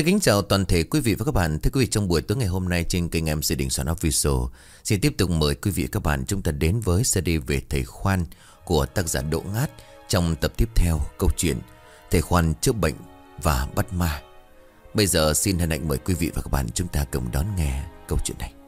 Xin kính chào toàn thể quý vị và các bạn. Thưa quý vị, trong buổi tối ngày hôm nay trên kênh MC Đình Soạn Official, xin tiếp tục mời quý vị và các bạn chúng ta đến với CD về Thầy Khoan của tác giả Đỗ Ngát trong tập tiếp theo câu chuyện Thầy Khoan chữa bệnh và bắt ma. Bây giờ xin hân hạnh mời quý vị và các bạn chúng ta cùng đón nghe câu chuyện này.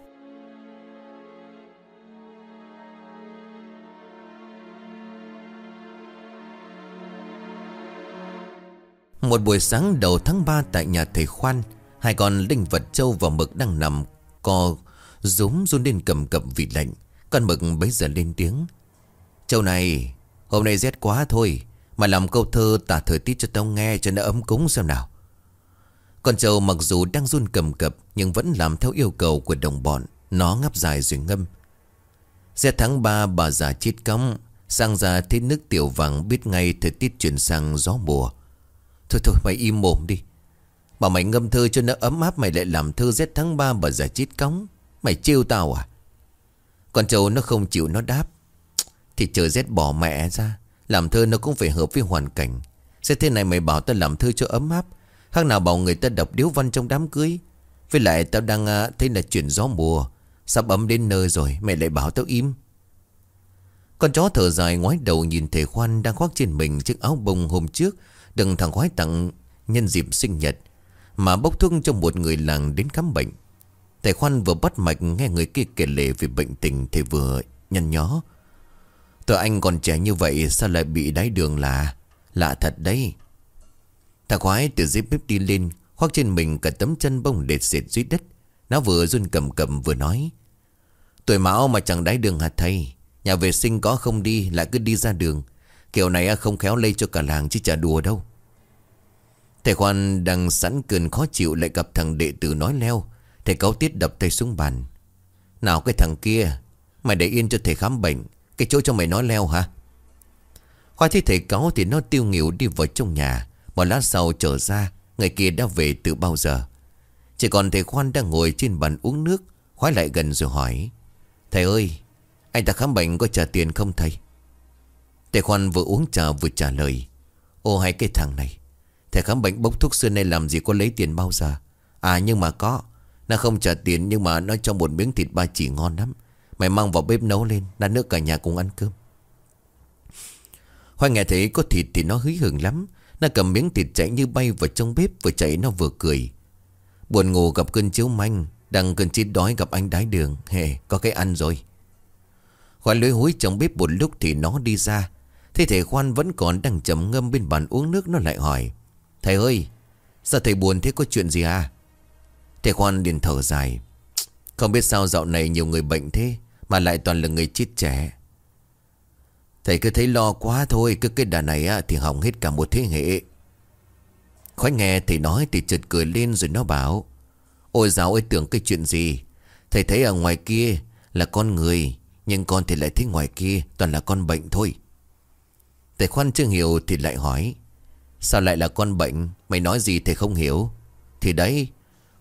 Một buổi sáng đầu tháng 3 tại nhà thầy Khoan, Hai con linh vật châu và mực đang nằm Co rúm run lên cầm cập vì lạnh. Con mực bấy giờ lên tiếng. Châu này, Hôm nay rét quá thôi, Mà làm câu thơ tả thời tiết cho tao nghe Cho nó ấm cúng xem nào. Con trâu mặc dù đang run cầm cập, Nhưng vẫn làm theo yêu cầu của đồng bọn. Nó ngắp dài rồi ngâm. Rét tháng 3 bà già chết cống Sang ra thấy nước tiểu vàng, Biết ngay thời tiết chuyển sang gió mùa. Thôi thôi mày im mồm đi. Bảo mày ngâm thơ cho nó ấm áp Mày lại làm thơ rét tháng 3 bà giả chít cống. Mày trêu tao à? Con trâu nó không chịu nó đáp. Thì trời rét bỏ mẹ ra. Làm thơ nó cũng phải hợp với hoàn cảnh. Sẽ thế này mày bảo tao làm thơ cho ấm áp. Khác nào bảo người ta đọc điếu văn trong đám cưới. Với lại tao đang uh, thấy là chuyển gió mùa. Sắp ấm đến nơi rồi Mày lại bảo tao im. Con chó thở dài ngoái đầu nhìn thầy khoan Đang khoác trên mình chiếc áo bông hôm trước. Đừng thằng khoái tặng nhân dịp sinh nhật Mà bốc thuốc cho một người làng đến khám bệnh. Thầy khoan vừa bắt mạch nghe người kia kể lệ về bệnh tình Thì vừa nhăn nhó. Tụi anh còn trẻ như vậy Sao lại bị đáy đường lạ, Lạ thật đấy. Thằng khoái từ dưới bếp đi lên Khoác trên mình cả tấm chân bông đệt xệt dưới đất. Nó vừa run cầm cầm vừa nói Tuổi mão mà chẳng đáy đường hả thầy? Nhà vệ sinh có không đi Lại cứ đi ra đường. Kiểu này không khéo lây cho cả làng chứ chả đùa đâu. Thầy khoan đang sẵn cơn khó chịu lại gặp thằng đệ tử nói leo. Thầy cáo tiết đập tay xuống bàn. Nào cái thằng kia, Mày để yên cho thầy khám bệnh. Cái chỗ cho mày nói leo hả? Khoa thấy thầy cáo thì nó tiêu nghỉu đi vào trong nhà. Một lát sau trở ra, Người kia đã về từ bao giờ? Chỉ còn thầy khoan đang ngồi trên bàn uống nước, Khoái lại gần rồi hỏi. Thầy ơi, Anh ta khám bệnh có trả tiền không thầy? Thầy khoan vừa uống trà vừa trả lời, Ô hai cái thằng này Thầy khám bệnh bốc thuốc xưa nay làm gì có lấy tiền bao giờ? À nhưng mà có, Nó không trả tiền nhưng mà nó cho một miếng thịt ba chỉ ngon lắm. Mày mang vào bếp nấu lên Đã nước cả nhà cùng ăn cơm. Hoa nghe thấy có thịt thì nó hí hưởng lắm. Nó cầm miếng thịt chạy như bay vào trong bếp, Vừa chạy nó vừa cười. Buồn ngủ gặp cơn chiếu manh, Đang cơn chết đói gặp anh đái đường. Hề có cái ăn rồi. Khoai lưới hối trong bếp một lúc thì nó đi ra. Thế thầy khoan vẫn còn đang chấm ngâm bên bàn uống nước Nó lại hỏi Thầy ơi Sao thầy buồn thế có chuyện gì à? Thầy khoan liền thở dài Không biết sao dạo này nhiều người bệnh thế Mà lại toàn là người chết trẻ. Thầy cứ thấy lo quá thôi Cứ cái đà này á, thì hỏng hết cả một thế hệ. Khói nghe thầy nói thì chợt cười lên rồi nó bảo Ôi giáo ơi tưởng cái chuyện gì? Thầy thấy ở ngoài kia là con người Nhưng con thì lại thấy ngoài kia toàn là con bệnh thôi. Thầy khoan chưa hiểu thì lại hỏi, Sao lại là con bệnh? Mày nói gì thầy không hiểu? Thì đấy,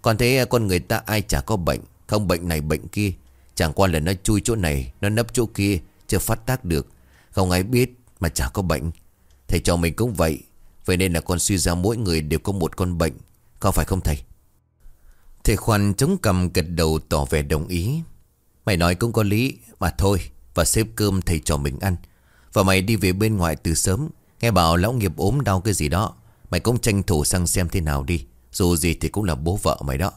Con thấy con người ta ai chả có bệnh, Không bệnh này bệnh kia. Chẳng qua là nó chui chỗ này, Nó nấp chỗ kia, Chưa phát tác được. Không ai biết mà chả có bệnh. Thầy cho mình cũng vậy Vậy nên là con suy ra mỗi người đều có một con bệnh, Có phải không thầy? Thầy khoan chống cầm gật đầu tỏ vẻ đồng ý. Mày nói cũng có lý, Mà thôi Và xếp cơm thầy cho mình ăn và mày đi về bên ngoài từ sớm. Nghe bảo lão nghiệp ốm đau cái gì đó. Mày cũng tranh thủ sang xem thế nào đi. Dù gì thì cũng là bố vợ mày đó.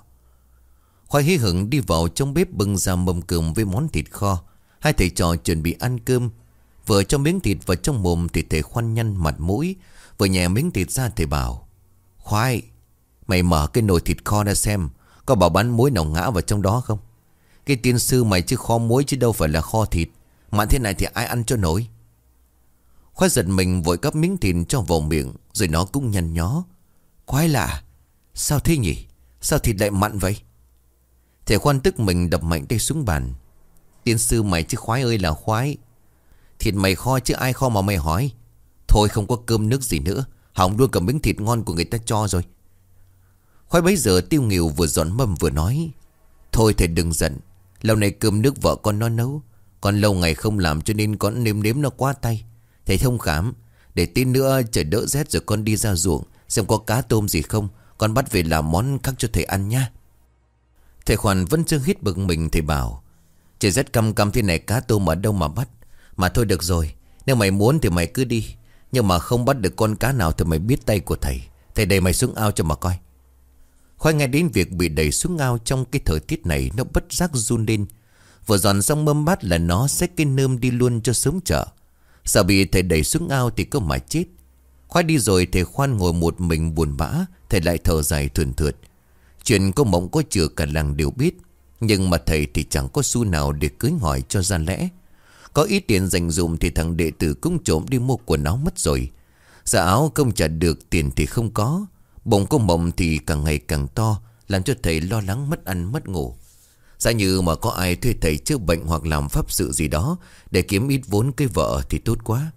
Khoai hí hửng đi vào trong bếp bưng ra mâm cơm với món thịt kho. Hai thầy trò chuẩn bị ăn cơm. Vừa cho miếng thịt vào trong mồm thì thầy khoan nhăn mặt mũi. Vừa nhẹ miếng thịt ra thầy bảo, Khoai, Mày mở cái nồi thịt kho ra xem. Có bảo bán muối nào ngã vào trong đó không? Cái tiên sư mày chứ kho muối chứ đâu phải là kho thịt. Mặn thế này thì ai ăn cho nổi? Khoai giật mình vội cắp miếng thịt cho vào miệng, Rồi nó cũng nhăn nhó. Quái lạ, Sao thế nhỉ? Sao thịt lại mặn vậy? Thầy khoan tức mình đập mạnh tay xuống bàn. Tiên sư mày chứ khoái ơi là khoái. Thịt mày kho chứ ai kho mà mày hỏi? Thôi không có cơm nước gì nữa, Hỏng luôn cả miếng thịt ngon của người ta cho rồi. Khoái bấy giờ tiêu nghỉu vừa dọn mâm vừa nói. Thôi thầy đừng giận, Lâu này cơm nước vợ con nó nấu Con lâu ngày không làm cho nên con nếm nếm nó quá tay. Thầy thông khám, Để tin nữa trời đỡ rét rồi con đi ra ruộng, Xem có cá tôm gì không, Con bắt về làm món khác cho thầy ăn nha Thầy khoản vẫn chưa hít bực mình, Thầy bảo, Trời rét căm căm thế này cá tôm ở đâu mà bắt. Mà thôi được rồi, Nếu mày muốn thì mày cứ đi, Nhưng mà không bắt được con cá nào thì mày biết tay của thầy. Thầy đẩy mày xuống ao cho mà coi. Khoai nghe đến việc bị đẩy xuống ao Trong cái thời tiết này, Nó bất giác run lên. Vừa dọn xong mâm bát là nó xách cái nơm đi luôn cho sớm chợ. Sợ bị thầy đẩy xuống ao thì cứ mà chết. Khoai đi rồi thầy khoan ngồi một mình buồn bã, Thầy lại thở dài thườn thượt. Chuyện có mộng có chừa cả làng đều biết, Nhưng mà thầy thì chẳng có xu nào để cưới hỏi cho ra lẽ. Có ít tiền dành dụm thì thằng đệ tử cũng trộm đi mua quần áo mất rồi. Giả áo không trả được, tiền thì không có. Bộng có mộng thì càng ngày càng to, Làm cho thầy lo lắng mất ăn mất ngủ. Giả như mà có ai thuê thầy chữa bệnh hoặc làm pháp sự gì đó Để kiếm ít vốn cây vợ thì tốt quá.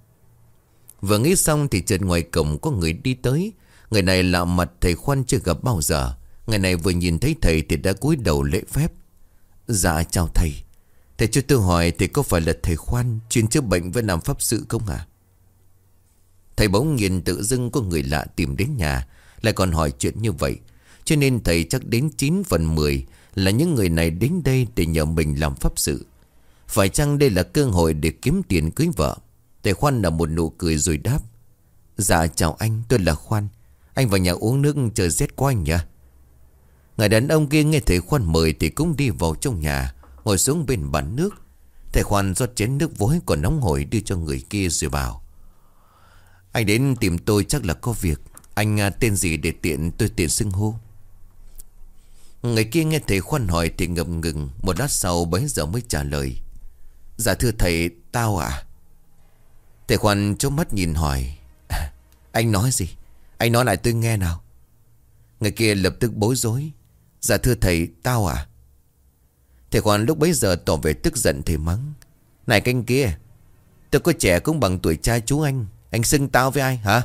Vừa nghĩ xong thì chợt ngoài cổng có người đi tới. Người này lạ mặt thầy khoan chưa gặp bao giờ. Người này vừa nhìn thấy thầy thì đã cúi đầu lễ phép. Dạ chào thầy. Thầy cho tôi hỏi thì có phải là thầy khoan Chuyên chữa bệnh với làm pháp sự không hả Thầy bỗng nhìn tự dưng có người lạ tìm đến nhà, Lại còn hỏi chuyện như vậy. Cho nên thầy chắc đến 9 phần 10 là những người này đến đây để nhờ mình làm pháp sự. Phải chăng đây là cơ hội để kiếm tiền cưới vợ? Thầy Khoan là một nụ cười rồi đáp Dạ chào anh, tôi là Khoan. Anh vào nhà uống nước chờ rét quá anh nhá Người đàn ông kia nghe thầy Khoan mời Thì cũng đi vào trong nhà, Ngồi xuống bên bàn nước. Thầy Khoan rót chén nước vối còn nóng hổi Đưa cho người kia rồi bảo, Anh đến tìm tôi chắc là có việc. Anh à, tên gì để tiện tôi tiện xưng hô? Người kia nghe thầy Khoan hỏi Thì ngập ngừng, Một lát sau bấy giờ mới trả lời. Dạ thưa thầy, tao à Thầy Khoan chốc mắt nhìn hỏi, Anh nói gì? Anh nói lại tôi nghe nào. Người kia lập tức bối rối Dạ thưa thầy, tao à Thầy Khoan lúc bấy giờ tỏ vẻ tức giận thì mắng, Này canh kia, Tôi có trẻ cũng bằng tuổi trai chú anh Anh xưng tao với ai hả?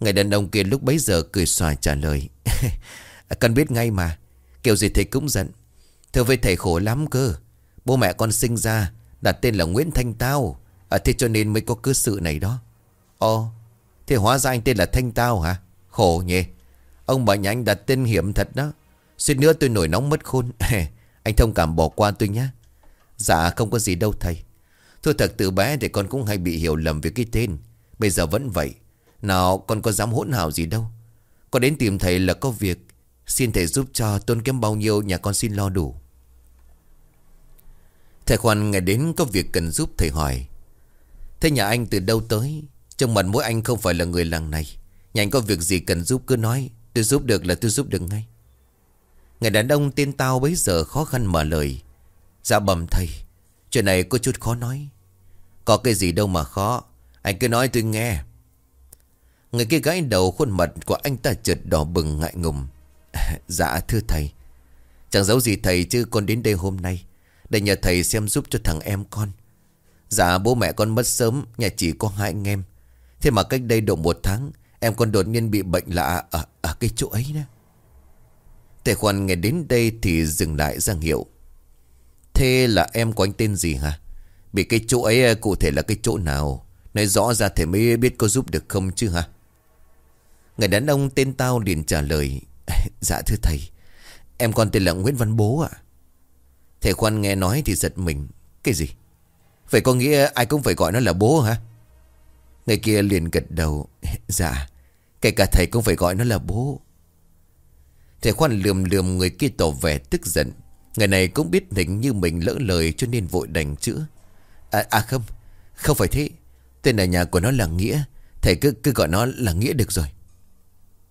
Người đàn ông kia lúc bấy giờ cười xòa trả lời Cần biết ngay mà, Kiểu gì thầy cũng giận. Thưa với thầy khổ lắm cơ. Bố mẹ con sinh ra, Đặt tên là Nguyễn Thanh Tao. À thế cho nên mới có cư sự này đó. Ồ, Thế hóa ra anh tên là Thanh Tao hả? Khổ nhỉ. Ông bà nhà anh đặt tên hiểm thật đó. Suýt nữa tôi nổi nóng mất khôn. Anh thông cảm bỏ qua tôi nhé. Dạ không có gì đâu thầy. Thôi thật từ bé thì con cũng hay bị hiểu lầm về cái tên. Bây giờ vẫn vậy. Nào, con có dám hỗn hào gì đâu. Con đến tìm thầy là có việc. Xin thầy giúp cho tôn kém bao nhiêu nhà con xin lo đủ. Thầy khoan ngày đến có việc cần giúp, thầy hỏi, Thế nhà anh từ đâu tới? Trong mặt mỗi anh không phải là người làng này. Nhà anh có việc gì cần giúp cứ nói, Tôi giúp được là tôi giúp được ngay. Người đàn ông tên tao bấy giờ khó khăn mở lời Dạ bẩm thầy, Chuyện này có chút khó nói. Có cái gì đâu mà khó, Anh cứ nói tôi nghe. Người kia gái đầu, khuôn mặt của anh ta chợt đỏ bừng ngại ngùng. Dạ thưa thầy. Chẳng giấu gì thầy chứ con đến đây hôm nay Để nhờ thầy xem giúp cho thằng em con. Dạ bố mẹ con mất sớm Nhà chỉ có hai anh em. Thế mà cách đây độ một tháng Em con đột nhiên bị bệnh lạ ở, ở cái chỗ ấy đó. Tề khoản nghe đến đây thì dừng lại giang hiệu. Thế là em của anh tên gì hả? Bị cái chỗ ấy à, cụ thể là cái chỗ nào? Nói rõ ra thầy mới biết có giúp được không chứ hả? Người đàn ông tên tao liền trả lời. Dạ thưa thầy Em con tên là Nguyễn Văn Bố ạ. Thầy khoan nghe nói thì giật mình. Cái gì? Vậy có nghĩa ai cũng phải gọi nó là bố hả? Người kia liền gật đầu. Dạ Kể cả thầy cũng phải gọi nó là bố. Thầy khoan lườm lườm người kia tỏ vẻ tức giận. Người này cũng biết hình như mình lỡ lời cho nên vội đành chữa. À, à không Không phải thế. Tên ở nhà của nó là Nghĩa. Thầy cứ cứ gọi nó là Nghĩa được rồi.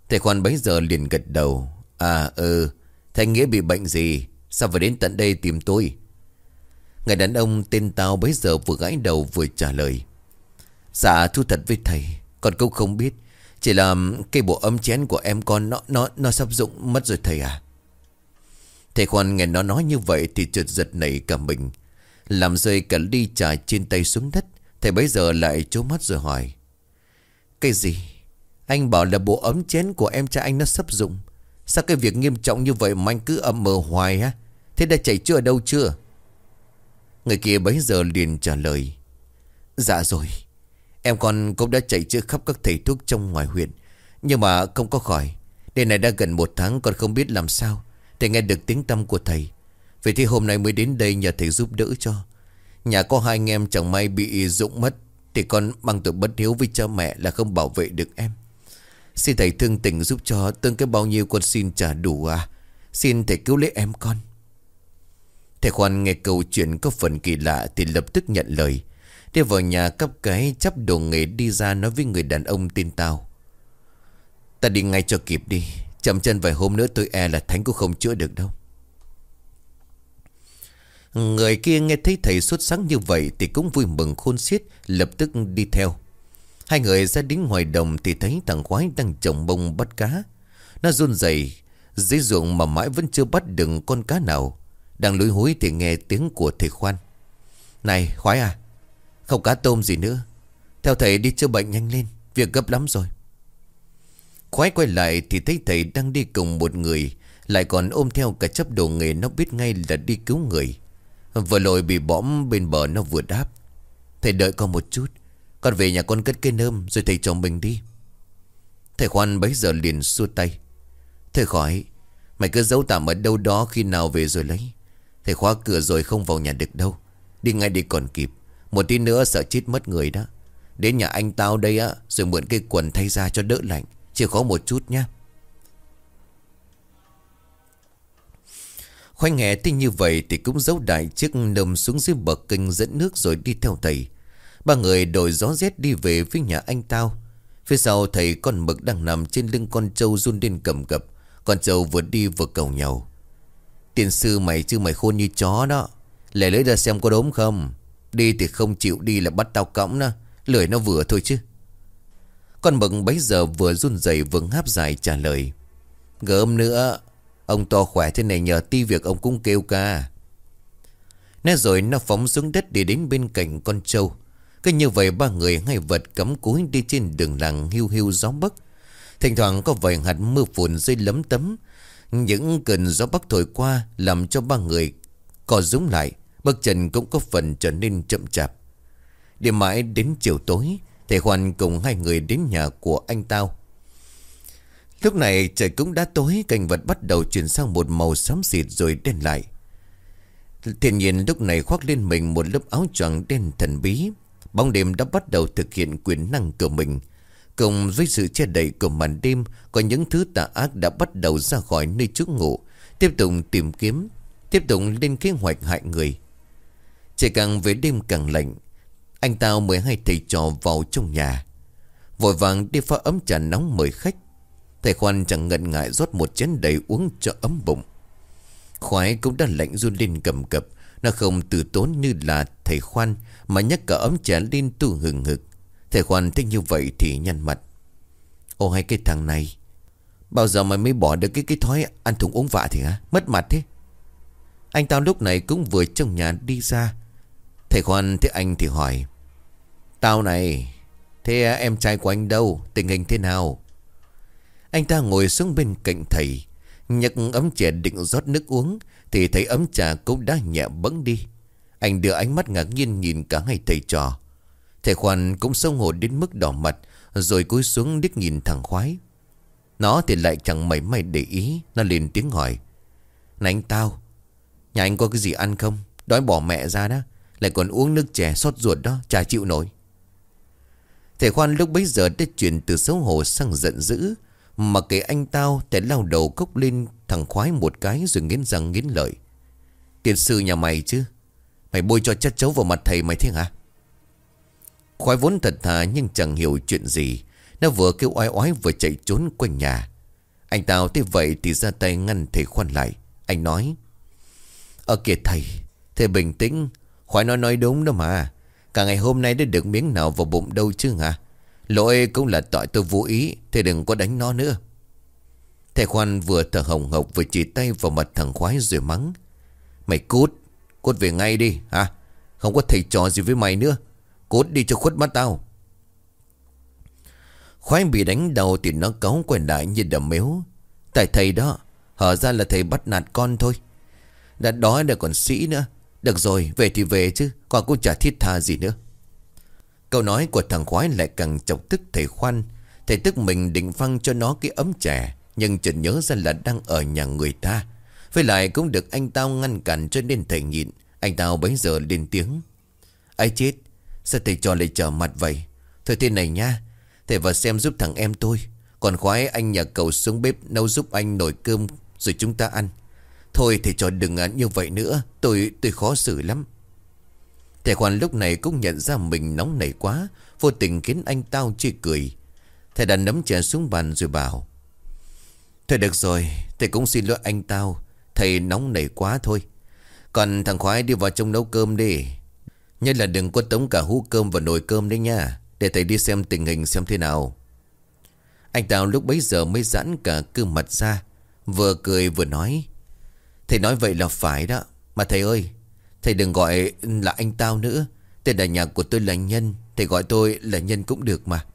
Thầy khoan bấy giờ liền gật đầu. À ừ Thầy Nghĩa bị bệnh gì? Sao phải đến tận đây tìm tôi? Người đàn ông tên tao bấy giờ vừa gãi đầu vừa trả lời. Dạ thu thật với thầy. Con cũng không biết. Chỉ là cái bộ ấm chén của em con Nó nó nó sắp dụng mất rồi thầy à. Thầy khoan nghe nó nói như vậy Thì trượt giật nảy cả mình. Làm rơi cả ly trà trên tay xuống đất, Thầy bấy giờ lại trố mắt rồi hỏi. Cái gì? Anh bảo là bộ ấm chén của em trai anh nó sắp dụng. Sao cái việc nghiêm trọng như vậy mà anh cứ ậm mờ hoài ha? Thế đã chảy chưa ở đâu chưa? Người kia bấy giờ liền trả lời. Dạ rồi. Em con cũng đã chạy chữa khắp các thầy thuốc trong ngoài huyện. Nhưng mà không có khỏi. Đêm này đã gần một tháng con không biết làm sao. Thầy nghe được tiếng tâm của thầy. Vậy thì hôm nay mới đến đây nhờ thầy giúp đỡ cho. Nhà có hai anh em chẳng may bị rụng mất. Thì con bằng tội bất hiếu với cha mẹ là không bảo vệ được em. Xin thầy thương tình giúp cho Tương cái bao nhiêu con xin trả đủ à? Xin thầy cứu lấy em con. Thầy Khoan nghe câu chuyện có phần kỳ lạ Thì lập tức nhận lời. Đi vào nhà cấp cái, chắp đồ nghề đi ra nói với người đàn ông tin tao Ta đi ngay cho kịp đi. Chậm chân vài hôm nữa tôi e là thánh cũng không chữa được đâu. Người kia nghe thấy thầy xuất sắc như vậy Thì cũng vui mừng khôn xiết, Lập tức đi theo. Hai người ra đến ngoài đồng Thì thấy thằng khoái đang trồng bông bắt cá. Nó run rẩy, Dưới ruộng mà mãi vẫn chưa bắt được con cá nào. Đang lối hối thì nghe tiếng của thầy khoan. Này, khoái à Không cá tôm gì nữa. Theo thầy đi chữa bệnh nhanh lên, Việc gấp lắm rồi. Khoái quay lại thì thấy thầy đang đi cùng một người, Lại còn ôm theo cả chấp đồ nghề Nó biết ngay là đi cứu người. Vừa lội bị bõm bên bờ nó vừa đáp. Thầy đợi con một chút con về nhà con cất cây nơm, Rồi thầy chồng mình đi. Thầy khoan bấy giờ liền xua tay. Thầy khỏi, Mày cứ giấu tạm ở đâu đó khi nào về rồi lấy. Thầy khóa cửa rồi không vào nhà được đâu. Đi ngay đi còn kịp. Một tí nữa sợ chết mất người đó. Đến nhà anh tao đây á, Rồi mượn cái quần thay ra cho đỡ lạnh. Chỉ khó một chút nhá. Khoanh nghe tin như vậy thì cũng giấu đại chiếc nầm xuống dưới bậc kênh dẫn nước rồi đi theo thầy. Ba người đổi gió rét đi về phía nhà anh tao. Phía sau thấy con mực đang nằm trên lưng con trâu run lên cầm cập. Con trâu vừa đi vừa cầu nhau. Tiền sư mày chứ mày khôn như chó đó. lẻ lấy ra xem có đốm không. Đi thì không chịu, đi là bắt tao cõng đó. Lưỡi nó vừa thôi chứ. Con mực bấy giờ vừa run rẩy vừa ngáp dài trả lời. Gớm nữa, Ông to khỏe thế này nhờ ti việc ông cũng kêu ca Nói rồi nó phóng xuống đất đi đến bên cạnh con trâu cứ như vậy ba người ngay vật cắm cúi đi trên đường làng hiu hiu gió bắc. Thỉnh thoảng có vài hạt mưa phùn rơi lấm tấm. Những cơn gió bắc thổi qua Làm cho ba người co rúm lại. Bước chân cũng có phần trở nên chậm chạp. Đi mãi đến chiều tối, Thầy Hoàn cùng hai người đến nhà của anh tao. Lúc này trời cũng đã tối, Cảnh vật bắt đầu chuyển sang một màu xám xịt rồi đen lại. Thiên nhiên lúc này khoác lên mình một lớp áo choàng đen thần bí. Bóng đêm đã bắt đầu thực hiện quyền năng của mình. Cùng với sự che đậy của màn đêm, Có những thứ tà ác đã bắt đầu ra khỏi nơi trú ngụ. Tiếp tục tìm kiếm, Tiếp tục lên kế hoạch hại người. Chỉ càng về đêm càng lạnh, Anh tao mời hai thầy trò vào trong nhà. Vội vàng đi pha ấm trà nóng mời khách. Thầy khoan chẳng ngần ngại rót một chén đầy uống cho ấm bụng. Khoái cũng đã lạnh run lên cầm cập. Nó không từ tốn như là thầy khoan, Mà nhắc cả ấm chén lên tu hừng hực. Thầy khoan thích như vậy thì nhăn mặt. Ô hay cái thằng này, Bao giờ mày mới bỏ được cái cái thói ăn thùng uống vạ thì hả? Mất mặt thế. Anh tao lúc này cũng vừa trong nhà đi ra. Thầy khoan thấy anh thì hỏi, Tao này, Thế em trai của anh đâu? Tình hình thế nào? Anh ta ngồi xuống bên cạnh thầy nhặt ấm chè định rót nước uống thì thấy ấm trà cũng đã nhẹ bẫng đi. Anh đưa ánh mắt ngạc nhiên nhìn cả hai thầy trò. Thầy khoan cũng sông hổ đến mức đỏ mặt, Rồi cúi xuống đích nhìn thằng khoái. Nó thì lại chẳng mấy may để ý, Nó liền tiếng hỏi. Này anh tao, Nhà anh có cái gì ăn không? Đói bỏ mẹ ra đó, Lại còn uống nước chè xót ruột đó, Chả chịu nổi. Thầy khoan lúc bấy giờ đã chuyển từ xấu hổ sang giận dữ, mà kể anh tao Thầy lao đầu cốc lên thằng khoái một cái Rồi nghiến răng nghiến lợi. Tiền sư nhà mày chứ? Mày bôi cho chất chấu vào mặt thầy mày thế hả? Khoái vốn thật thà Nhưng chẳng hiểu chuyện gì. Nó vừa kêu oai oái vừa chạy trốn quanh nhà. Anh tao thế vậy thì ra tay ngăn thầy khoan lại. Anh nói "Ở kìa thầy Thầy bình tĩnh. Khoái nói nói đúng đó mà. Cả ngày hôm nay đã được miếng nào vào bụng đâu chứ hả? Lỗi cũng là tội tôi vô ý, thầy đừng có đánh nó nữa. Thầy khoan vừa thở hồng hộc Vừa chỉ tay vào mặt thằng khoái rồi mắng. Mày cút Cút về ngay đi, hả? Không có thầy trò gì với mày nữa. Cút đi cho khuất mắt tao. Khoái bị đánh đầu Thì nó cáu quay lại như đầm mếu. Tại thầy đó, Hở ra là thầy bắt nạt con thôi. Đã đói đã còn sĩ nữa. Được rồi, về thì về chứ Còn cũng chả thiết tha gì nữa. Câu nói của thằng khoái lại càng chọc tức thầy khoan. Thầy tức mình định phăng cho nó cái ấm trà nhưng chợt nhớ ra là đang ở nhà người ta. Với lại cũng được anh tao ngăn cản cho nên thầy nhịn. Anh tao bấy giờ lên tiếng. Ai chết? Sao thầy trò lại trở mặt vậy? Thôi thế này nha. Thầy vào xem giúp thằng em tôi. Còn khoái anh nhà cậu xuống bếp nấu giúp anh nồi cơm Rồi chúng ta ăn. Thôi thầy trò đừng ăn như vậy nữa. Tôi tôi khó xử lắm. Thầy khoan lúc này cũng nhận ra mình nóng nảy quá. Vô tình khiến anh tao chê cười. Thầy đã nắm chè xuống bàn rồi bảo Thôi được rồi Thầy cũng xin lỗi anh tao. Thầy nóng nảy quá thôi. Còn thằng khoái đi vào trong nấu cơm đi. Nhất là đừng có tống cả hũ cơm và nồi cơm đấy nha, Để thầy đi xem tình hình xem thế nào. Anh tao lúc bấy giờ mới giãn cả cương mặt ra, Vừa cười vừa nói. Thầy nói vậy là phải đó. Mà thầy ơi, Thầy đừng gọi là anh tao nữa. Tên đại nhạc của tôi là Nhân, Thầy gọi tôi là Nhân cũng được mà.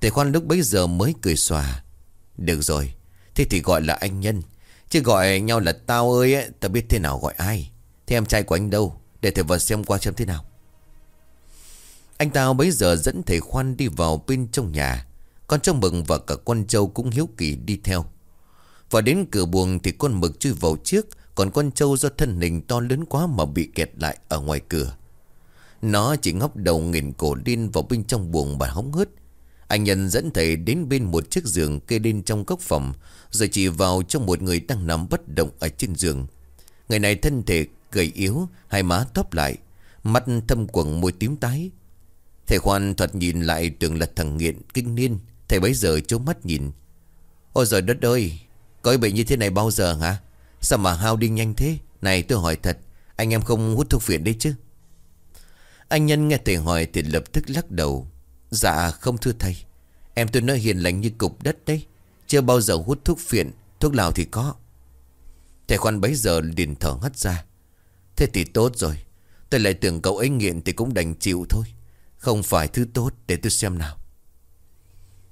Thầy khoan lúc bấy giờ mới cười xòa. Được rồi Thế thì gọi là anh Nhân. Chứ gọi nhau là tao ơi ấy, Tao biết thế nào gọi ai. Thế em trai của anh đâu? Để thầy vào xem qua xem thế nào. Anh tao bấy giờ dẫn thầy khoan đi vào bên trong nhà. Con trâu mừng và cả con trâu cũng hiếu kỳ đi theo. Và đến cửa buồng thì con mực chui vào trước Còn con trâu do thân hình to lớn quá mà bị kẹt lại ở ngoài cửa. Nó chỉ ngóc đầu nghìn cổ điên vào bên trong buồng mà hóng hớt. Anh Nhân dẫn thầy đến bên một chiếc giường kê lên trong góc phòng, Rồi chỉ vào trong một người đang nằm bất động ở trên giường. Người này thân thể gầy yếu, Hai má tóp lại, Mắt thâm quầng môi tím tái. Thầy Khoan thuật nhìn lại tưởng là thằng nghiện, kinh niên. Thầy bấy giờ chố mắt nhìn. Ôi giời đất ơi, Có bệnh như thế này bao giờ hả? Sao mà hao đi nhanh thế? Này, tôi hỏi thật, Anh em không hút thuốc phiện đấy chứ? Anh Nhân nghe thầy hỏi thì lập tức lắc đầu. Dạ không thưa thầy. Em tôi nói hiền lành như cục đất đấy. Chưa bao giờ hút thuốc phiện, Thuốc lào thì có. Thầy khoan bấy giờ liền thở hắt ra. Thế thì tốt rồi. Tôi lại tưởng cậu ấy nghiện thì cũng đành chịu thôi. Không phải thứ tốt, để tôi xem nào.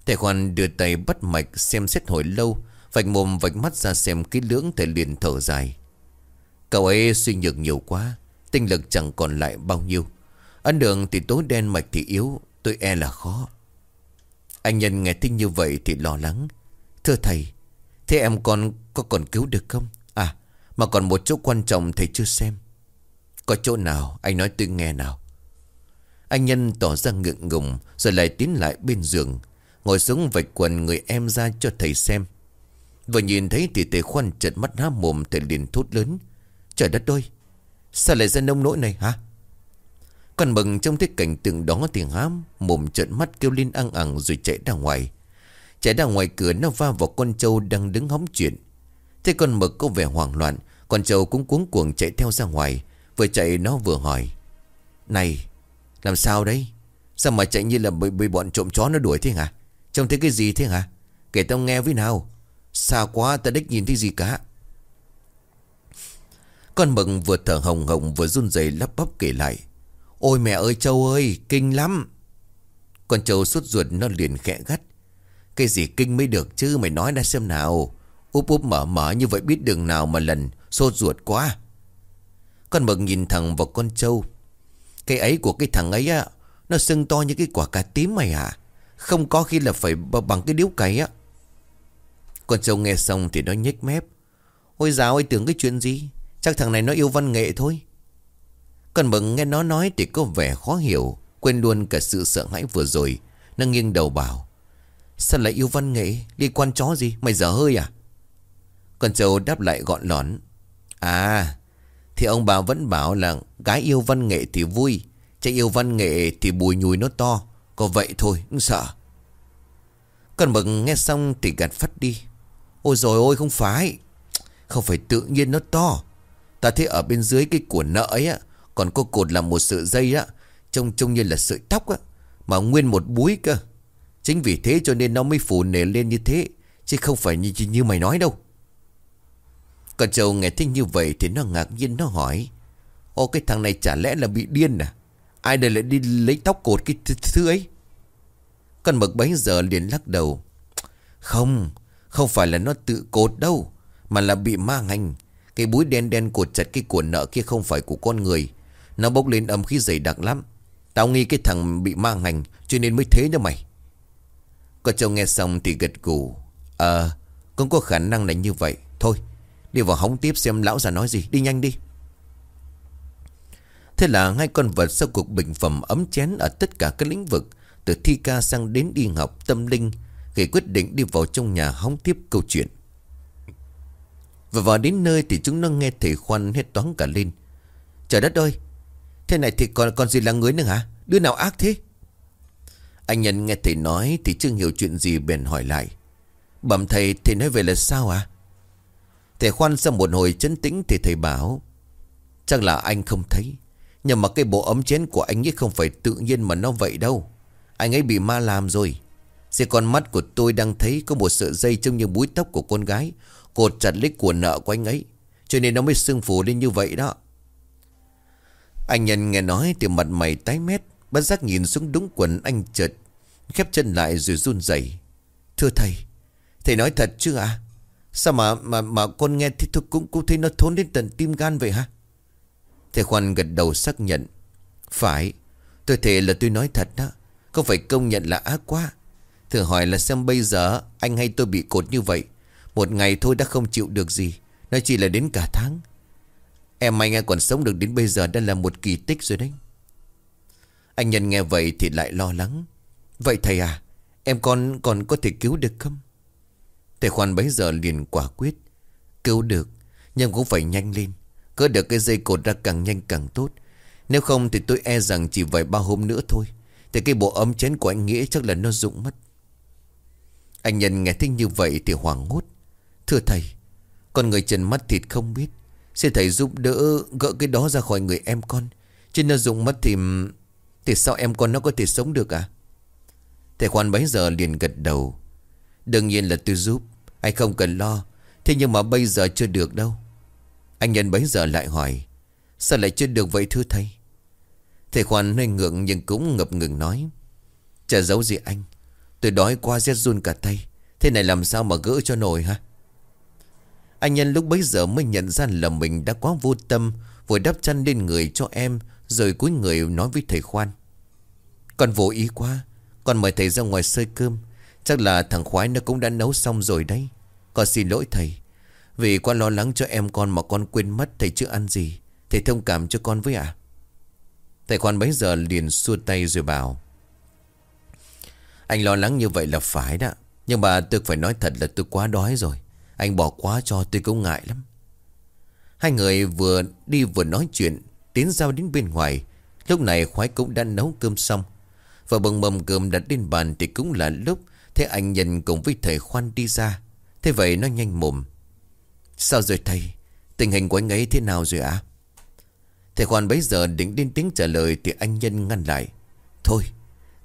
Thầy khoan đưa tay bắt mạch xem xét hồi lâu, Vạch mồm vạch mắt ra xem kỹ lưỡng thầy liền thở dài. Cậu ấy suy nhược nhiều quá, Tinh lực chẳng còn lại bao nhiêu. Ăn đường thì tối đen mạch thì yếu Tôi e là khó. Anh nhân nghe tin như vậy thì lo lắng. Thưa thầy, Thế em con có còn cứu được không? À mà còn một chỗ quan trọng thầy chưa xem. Có chỗ nào anh nói tôi nghe nào? Anh nhân tỏ ra ngượng ngùng, Rồi lại tiến lại bên giường. Ngồi xuống vạch quần người em ra cho thầy xem. Vừa nhìn thấy thì thầy khoan trận mắt há mồm, Thầy liền thốt lớn. Trời đất ơi, Sao lại ra nông nỗi này hả? Con mừng trong thế cảnh tượng đó thì hám Mồm trợn mắt kêu lên ăn ẳng rồi chạy ra ngoài. Chạy ra ngoài cửa nó va vào con trâu đang đứng hóng chuyện. Thế con mực có vẻ hoảng loạn Con trâu cũng cuống cuồng chạy theo ra ngoài Vừa chạy nó vừa hỏi. Này Làm sao đấy? Sao mà chạy như là bị, bị bọn trộm chó nó đuổi thế hả? Trông thấy cái gì thế hả? Kể tao nghe với nào. Xa quá ta đích nhìn thấy gì cả. Con mực vừa thở hồng hồng vừa run rẩy lắp bắp kể lại. Ôi mẹ ơi, châu ơi, kinh lắm. Con châu suốt ruột, nó liền khẽ gắt. Cái gì kinh mới được chứ, mày nói ra xem nào. Úp úp mở mở như vậy biết đường nào mà lần Sốt ruột quá. Con mực nhìn thẳng vào con châu. Cái ấy của cái thằng ấy á, Nó sưng to như cái quả cà tím mày à. Không có khi là phải bằng cái điếu cày á. Con châu nghe xong thì nó nhếch mép. Ôi giáo ơi tưởng cái chuyện gì? Chắc thằng này nó yêu văn nghệ thôi. Con mừng nghe nó nói thì có vẻ khó hiểu, Quên luôn cả sự sợ hãi vừa rồi. Nó nghiêng đầu bảo, Sao lại yêu văn nghệ? Liên quan chó gì? Mày dở hơi à? Con trâu đáp lại gọn lỏn À Thì ông bà vẫn bảo là Gái yêu văn nghệ thì vui chạy yêu văn nghệ thì bùi nhùi nó to, Có vậy thôi cũng sợ. Con mừng nghe xong thì gạt phát đi, Ôi rồi ôi, không phải. Không phải tự nhiên nó to. Ta thấy ở bên dưới cái của nợ ấy á còn cô cột là một sợi dây á Trông trông như là sợi tóc á Mà nguyên một búi cơ. Chính vì thế cho nên nó mới phủ nề lên như thế Chứ không phải như, như mày nói đâu. Còn châu nghe thấy như vậy Thì nó ngạc nhiên nó hỏi Ô cái thằng này chả lẽ là bị điên à? Ai đây lại đi lấy tóc cột cái thứ ấy? Con mực bấy giờ liền lắc đầu Không Không phải là nó tự cột đâu Mà là bị ma hành. Cái búi đen đen cột chặt cái cuộn nợ kia không phải của con người. Nó bốc lên âm khí dày đặc lắm. Tao nghi cái thằng bị ma hành Cho nên mới thế đó mày. Cô châu nghe xong thì gật gù. Ờ Cũng có khả năng là như vậy. Thôi, đi vào hóng tiếp xem lão già nói gì. Đi nhanh đi. Thế là hai con vật sau cuộc bình phẩm ấm chén Ở tất cả các lĩnh vực, Từ thi ca sang đến đi học tâm linh, Khi quyết định đi vào trong nhà hóng tiếp câu chuyện. Và vào đến nơi thì chúng nó nghe thầy khoan hết toán cả lên. Trời đất ơi Thế này thì còn còn gì là người nữa hả? Đứa nào ác thế? Anh nhân nghe thầy nói Thì chưa hiểu chuyện gì bèn hỏi lại. Bẩm thầy thầy nói về là sao à? Thầy khoan sau một hồi chấn tĩnh Thì thầy bảo, Chắc là anh không thấy. Nhưng mà cái bộ ấm chén của anh ấy không phải tự nhiên mà nó vậy đâu. Anh ấy bị ma làm rồi. Xe con mắt của tôi đang thấy Có một sợi dây trông như búi tóc của con gái, Cột chặt lấy của nợ của anh ấy. Cho nên nó mới sưng phù lên như vậy đó. Anh nhân nghe nói thì mặt mày tái mét, Bất giác nhìn xuống đúng quần anh chợt Khép chân lại rồi run rẩy. Thưa thầy Thầy nói thật chứ à Sao mà mà mà con nghe thì tôi cũng cũng thấy nó thốn đến tận tim gan vậy hả? Thầy khoan gật đầu xác nhận. Phải, Tôi thề là tôi nói thật đó. Không phải công nhận là ác quá? Thử hỏi là xem bây giờ Anh hay tôi bị cột như vậy, Một ngày thôi đã không chịu được gì, Nó chỉ là đến cả tháng. Em anh còn sống được đến bây giờ Đã là một kỳ tích rồi đấy. Anh nhân nghe vậy thì lại lo lắng. Vậy thầy à Em con còn có thể cứu được không? Thầy khoan bấy giờ liền quả quyết. Cứu được, Nhưng cũng phải nhanh lên. Cứ được cái dây cột ra càng nhanh càng tốt. Nếu không thì tôi e rằng chỉ vài ba hôm nữa thôi. Thì cái bộ ấm chén của anh Nghĩa chắc là nó rụng mất. Anh Nhân nghe thích như vậy thì hoảng hốt. Thưa thầy, Con người trần mắt thịt không biết. Xin thầy giúp đỡ gỡ cái đó ra khỏi người em con. Chứ nó dùng mất thì Thì sao em con nó có thể sống được à? Thầy khoan bấy giờ liền gật đầu. Đương nhiên là tôi giúp, Anh không cần lo. Thế nhưng mà bây giờ chưa được đâu. Anh nhân bấy giờ lại hỏi, Sao lại chưa được vậy thưa thầy? Thầy khoan hơi ngượng nhưng cũng ngập ngừng nói, Chả giấu gì anh, Tôi đói quá rét run cả tay Thế này làm sao mà gỡ cho nổi hả? Anh nhân lúc bấy giờ mới nhận ra là mình đã quá vô tâm, Vội đắp chăn lên người cho em, Rồi cúi người nói với thầy khoan. Con vô ý quá, Con mời thầy ra ngoài sơi cơm. Chắc là thằng khoái nó cũng đã nấu xong rồi đấy. Con xin lỗi thầy. Vì con lo lắng cho em con mà con quên mất thầy chưa ăn gì. Thầy thông cảm cho con với ạ. Thầy khoan bấy giờ liền xua tay rồi bảo. Anh lo lắng như vậy là phải đó. Nhưng mà tôi phải nói thật là tôi quá đói rồi. Anh bỏ quá cho tôi cũng ngại lắm. Hai người vừa đi vừa nói chuyện, Tiến giao đến bên ngoài. Lúc này khoái cũng đã nấu cơm xong. Và bừng mầm cơm đặt lên bàn Thì cũng là lúc, Thế anh nhìn cùng với thầy khoan đi ra. Thế vậy nó nhanh mồm. Sao rồi thầy? Tình hình của anh ấy thế nào rồi ạ? Thầy khoan bấy giờ định đến tiếng trả lời Thì anh nhân ngăn lại. Thôi,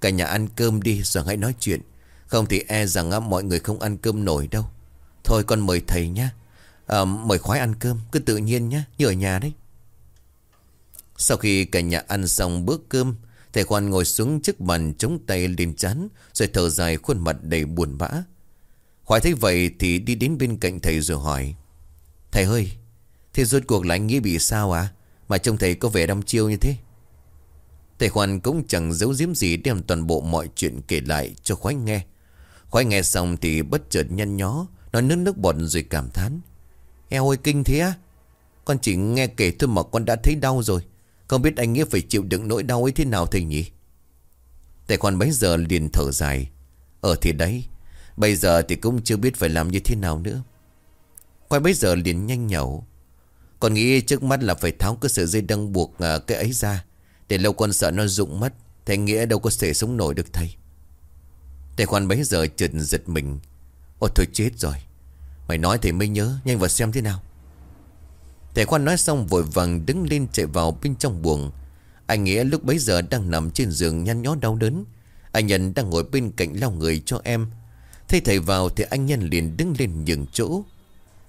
cả nhà ăn cơm đi rồi hãy nói chuyện. Không thì e rằng mọi người không ăn cơm nổi đâu. Thôi con mời thầy nhá. À, Mời khoái ăn cơm Cứ tự nhiên nhá Như ở nhà đấy. Sau khi cả nhà ăn xong bữa cơm Thầy khoan ngồi xuống trước bàn chống tay lên chán Rồi thở dài khuôn mặt đầy buồn bã. Khoái thấy vậy thì đi đến bên cạnh thầy rồi hỏi Thầy ơi Thế rốt cuộc là anh nghĩ bị sao à? Mà trông thầy có vẻ đăm chiêu như thế. Thầy khoan cũng chẳng giấu giếm gì Đem toàn bộ mọi chuyện kể lại cho khoái nghe. Khoái nghe xong thì bất chợt nhăn nhó nó nước nước bọt rồi cảm thán. Eo ơi kinh thế á. Con chỉ nghe kể thôi mà con đã thấy đau rồi. Không biết anh nghĩa phải chịu đựng nỗi đau ấy thế nào thầy nhỉ? Tài khoản bấy giờ liền thở dài. Ở thì đấy, Bây giờ thì cũng chưa biết phải làm như thế nào nữa. Quay bấy giờ liền nhanh nhẩu. Còn nghĩ trước mắt là phải tháo cái sợi dây đang buộc à, cái ấy ra. Để lâu con sợ nó rụng mất, Thầy nghĩa đâu có thể sống nổi được thầy. Tài khoản bấy giờ trượt giật mình. Ôi, thôi chết rồi. Mày nói thì mới nhớ, Nhanh vào xem thế nào. Thầy khoan nói xong vội vàng đứng lên chạy vào bên trong buồng. Anh Nghĩa lúc bấy giờ đang nằm trên giường nhăn nhó đau đớn. Anh Nhân đang ngồi bên cạnh lau người cho em. Thấy thầy vào thì anh Nhân liền đứng lên nhường chỗ.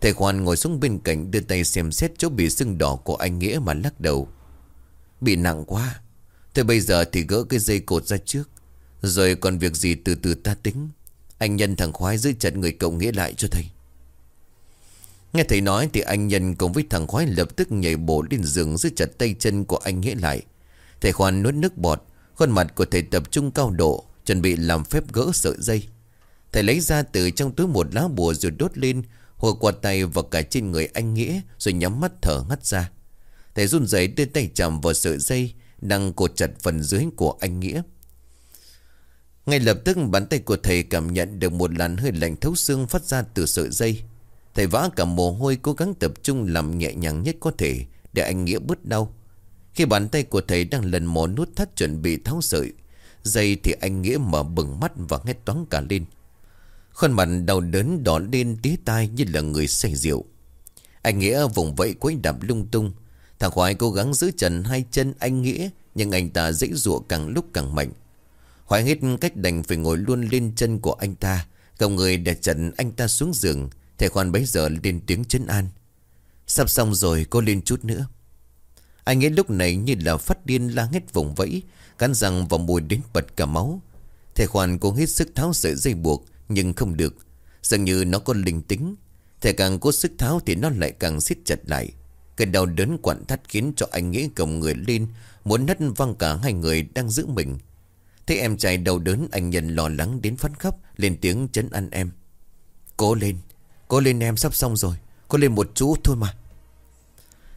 Thầy khoan ngồi xuống bên cạnh đưa tay xem xét chỗ bị sưng đỏ của anh Nghĩa mà lắc đầu. Bị nặng quá. Thế bây giờ thì gỡ cái dây cột ra trước. Rồi còn việc gì từ từ ta tính. Anh Nhân thằng khoái giữ chặt người cậu Nghĩa lại cho thầy Nghe thầy nói thì anh Nhân cùng với thằng khoái lập tức nhảy bổ lên giường giữ chặt tay chân của anh Nghĩa lại. Thầy khoan nuốt nước bọt, khuôn mặt của thầy tập trung cao độ, chuẩn bị làm phép gỡ sợi dây. Thầy lấy ra từ trong túi một lá bùa rồi đốt lên Hồ qua tay vào cả trên người anh Nghĩa Rồi nhắm mắt thở ngắt ra Thầy run rẩy đưa tay chạm vào sợi dây Đang cột chặt phần dưới của anh Nghĩa ngay lập tức, bàn tay của thầy cảm nhận được một làn hơi lạnh thấu xương phát ra từ sợi dây. Thầy vã cả mồ hôi cố gắng tập trung làm nhẹ nhàng nhất có thể Để anh Nghĩa bớt đau. Khi bàn tay của thầy đang lần mò nút thắt chuẩn bị tháo sợi, Dây thì anh Nghĩa mở bừng mắt và hét toáng cả lên. Khuôn mặt đau đớn đỏ lên tía tai như là người say rượu. Anh Nghĩa vùng vẫy quấy đạp lung tung. Thằng Khoái cố gắng giữ trần hai chân anh Nghĩa, Nhưng anh ta dãy dụa càng lúc càng mạnh hoài hết cách đành phải ngồi luôn lên chân của anh ta. Gồng người để trận anh ta xuống giường. Thầy khoan bấy giờ lên tiếng chân an. Sắp xong rồi, cô lên chút nữa. Anh ấy lúc này như là phát điên la hết vùng vẫy, Cắn răng vào mùi đến bật cả máu. Thầy khoan cố hết sức tháo sợi dây buộc, Nhưng không được. Dường như nó có linh tính. Thầy càng cố sức tháo thì nó lại càng siết chặt lại. Cái đau đớn quặn thắt khiến cho anh nghĩ cầm người lên, Muốn nứt văng cả hai người đang giữ mình. Thấy em trai đau đớn, anh Nhân lo lắng đến phát khóc, Lên tiếng chấn ăn em. Cố lên Cố lên em sắp xong rồi, Cố lên một chút thôi mà.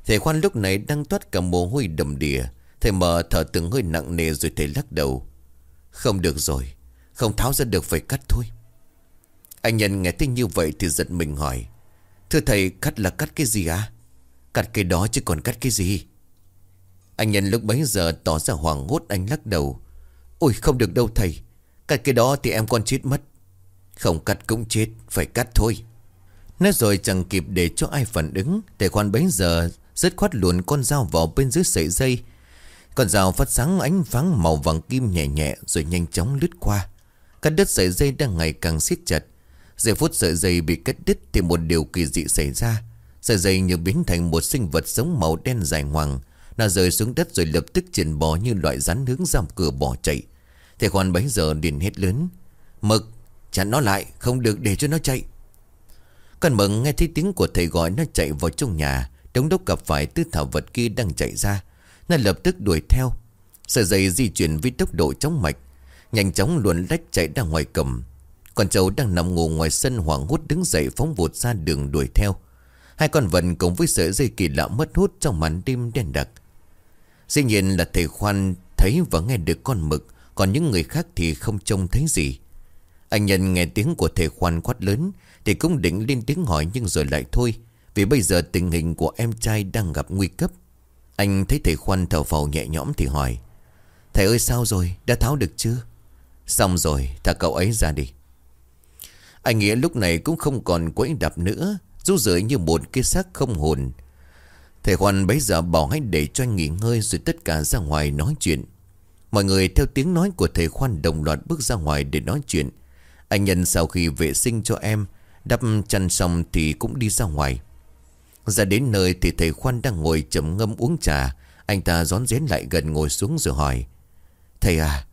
Thầy khoan lúc này đang toát cả mồ hôi đầm đìa. Thầy mở thở từng hơi nặng nề rồi thầy lắc đầu. Không được rồi, Không tháo ra được phải cắt thôi. Anh nhân nghe thấy như vậy thì giật mình hỏi, Thưa thầy, cắt là cắt cái gì à Cắt cái đó chứ còn cắt cái gì? Anh nhân lúc bấy giờ tỏ ra hoảng hốt, anh lắc đầu. Ôi, không được đâu thầy. Cắt cái đó thì em con chết mất. Không cắt cũng chết, Phải cắt thôi. Nói rồi chẳng kịp để cho ai phản ứng Thầy khoan bấy giờ Rất khoát luồn con dao vào bên dưới sợi dây. Con dao phát sáng ánh vắng màu vàng kim nhẹ nhẹ Rồi nhanh chóng lướt qua. Cắt đứt sợi dây đang ngày càng siết chặt. Giây phút sợi dây bị cắt đứt Thì một điều kỳ dị xảy ra. Sợi dây như biến thành một sinh vật sống màu đen dài hoàng nó rơi xuống đất rồi lập tức triển bò như loại rắn hướng ra cửa bỏ chạy. Thầy khoan bấy giờ liền hết lớn, Mực, chặn nó lại, Không được để cho nó chạy. Con mực nghe thấy tiếng của thầy gọi, nó chạy vào trong nhà. Đống đốc gặp phải tư thảo vật kia đang chạy ra. Nó lập tức đuổi theo. Sợi dây di chuyển với tốc độ chóng mạch, Nhanh chóng luồn lách chạy ra ngoài cầm. Con trâu đang nằm ngủ ngoài sân hoảng hốt đứng dậy phóng vụt ra đường đuổi theo. Hai con vật cùng với sợi dây kỳ lạ mất hút trong màn đêm đen đặc. Dĩ nhiên là thầy khoan thấy và nghe được con mực, Còn những người khác thì không trông thấy gì. Anh nhân nghe tiếng của thầy khoan quát lớn, thì cũng định lên tiếng hỏi nhưng rồi lại thôi, Vì bây giờ tình hình của em trai đang gặp nguy cấp. Anh thấy thầy khoan thở phào nhẹ nhõm thì hỏi, Thầy ơi, sao rồi? Đã tháo được chưa? Xong rồi, thả cậu ấy ra đi. Anh Nghĩa lúc này cũng không còn quẫy đạp nữa, Rú rượi như một cái xác không hồn. Thầy khoan bấy giờ bảo hãy để cho anh nghỉ ngơi Rồi tất cả ra ngoài nói chuyện. Mọi người theo tiếng nói của thầy khoan đồng loạt bước ra ngoài để nói chuyện. Anh Nhân sau khi vệ sinh cho em, Đắp chăn xong thì cũng đi ra ngoài. Ra đến nơi thì thầy Khoan đang ngồi chấm ngâm uống trà. Anh ta rón rén lại gần ngồi xuống rồi hỏi, Thầy à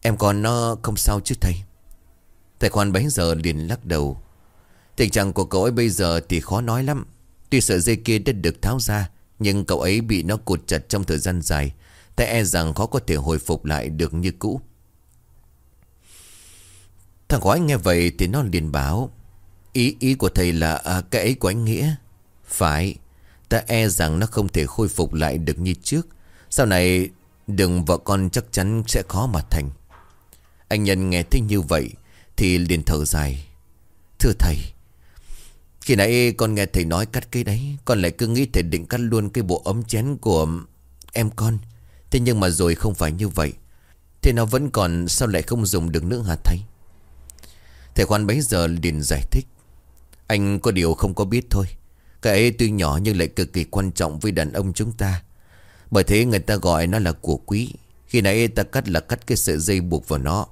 Em con nó ờ, không sao chứ thầy? Thầy Khoan bấy giờ liền lắc đầu, Tình trạng của cậu ấy bây giờ thì khó nói lắm. Tuy sợi dây kia đã được tháo ra nhưng cậu ấy bị nó cột chặt trong thời gian dài Ta e rằng khó có thể hồi phục lại được như cũ. Thằng khói nghe vậy thì nó liền báo Ý ý của thầy là à, cái ấy của anh Nghĩa. Phải Ta e rằng nó không thể khôi phục lại được như trước. Sau này Đừng vợ con chắc chắn sẽ khó mà thành. Anh Nhân nghe thấy như vậy Thì liền thở dài Thưa thầy khi nãy con nghe thầy nói cắt cái đấy, Con lại cứ nghĩ thầy định cắt luôn cái bộ ấm chén của em con. Thế nhưng mà rồi không phải như vậy. Thế nó vẫn còn, sao lại không dùng được nữa hả thầy? Thầy khoan bấy giờ liền giải thích. Anh có điều không có biết thôi. Cái ấy tuy nhỏ nhưng lại cực kỳ quan trọng với đàn ông chúng ta. Bởi thế người ta gọi nó là của quý. Khi nãy ta cắt là cắt cái sợi dây buộc vào nó.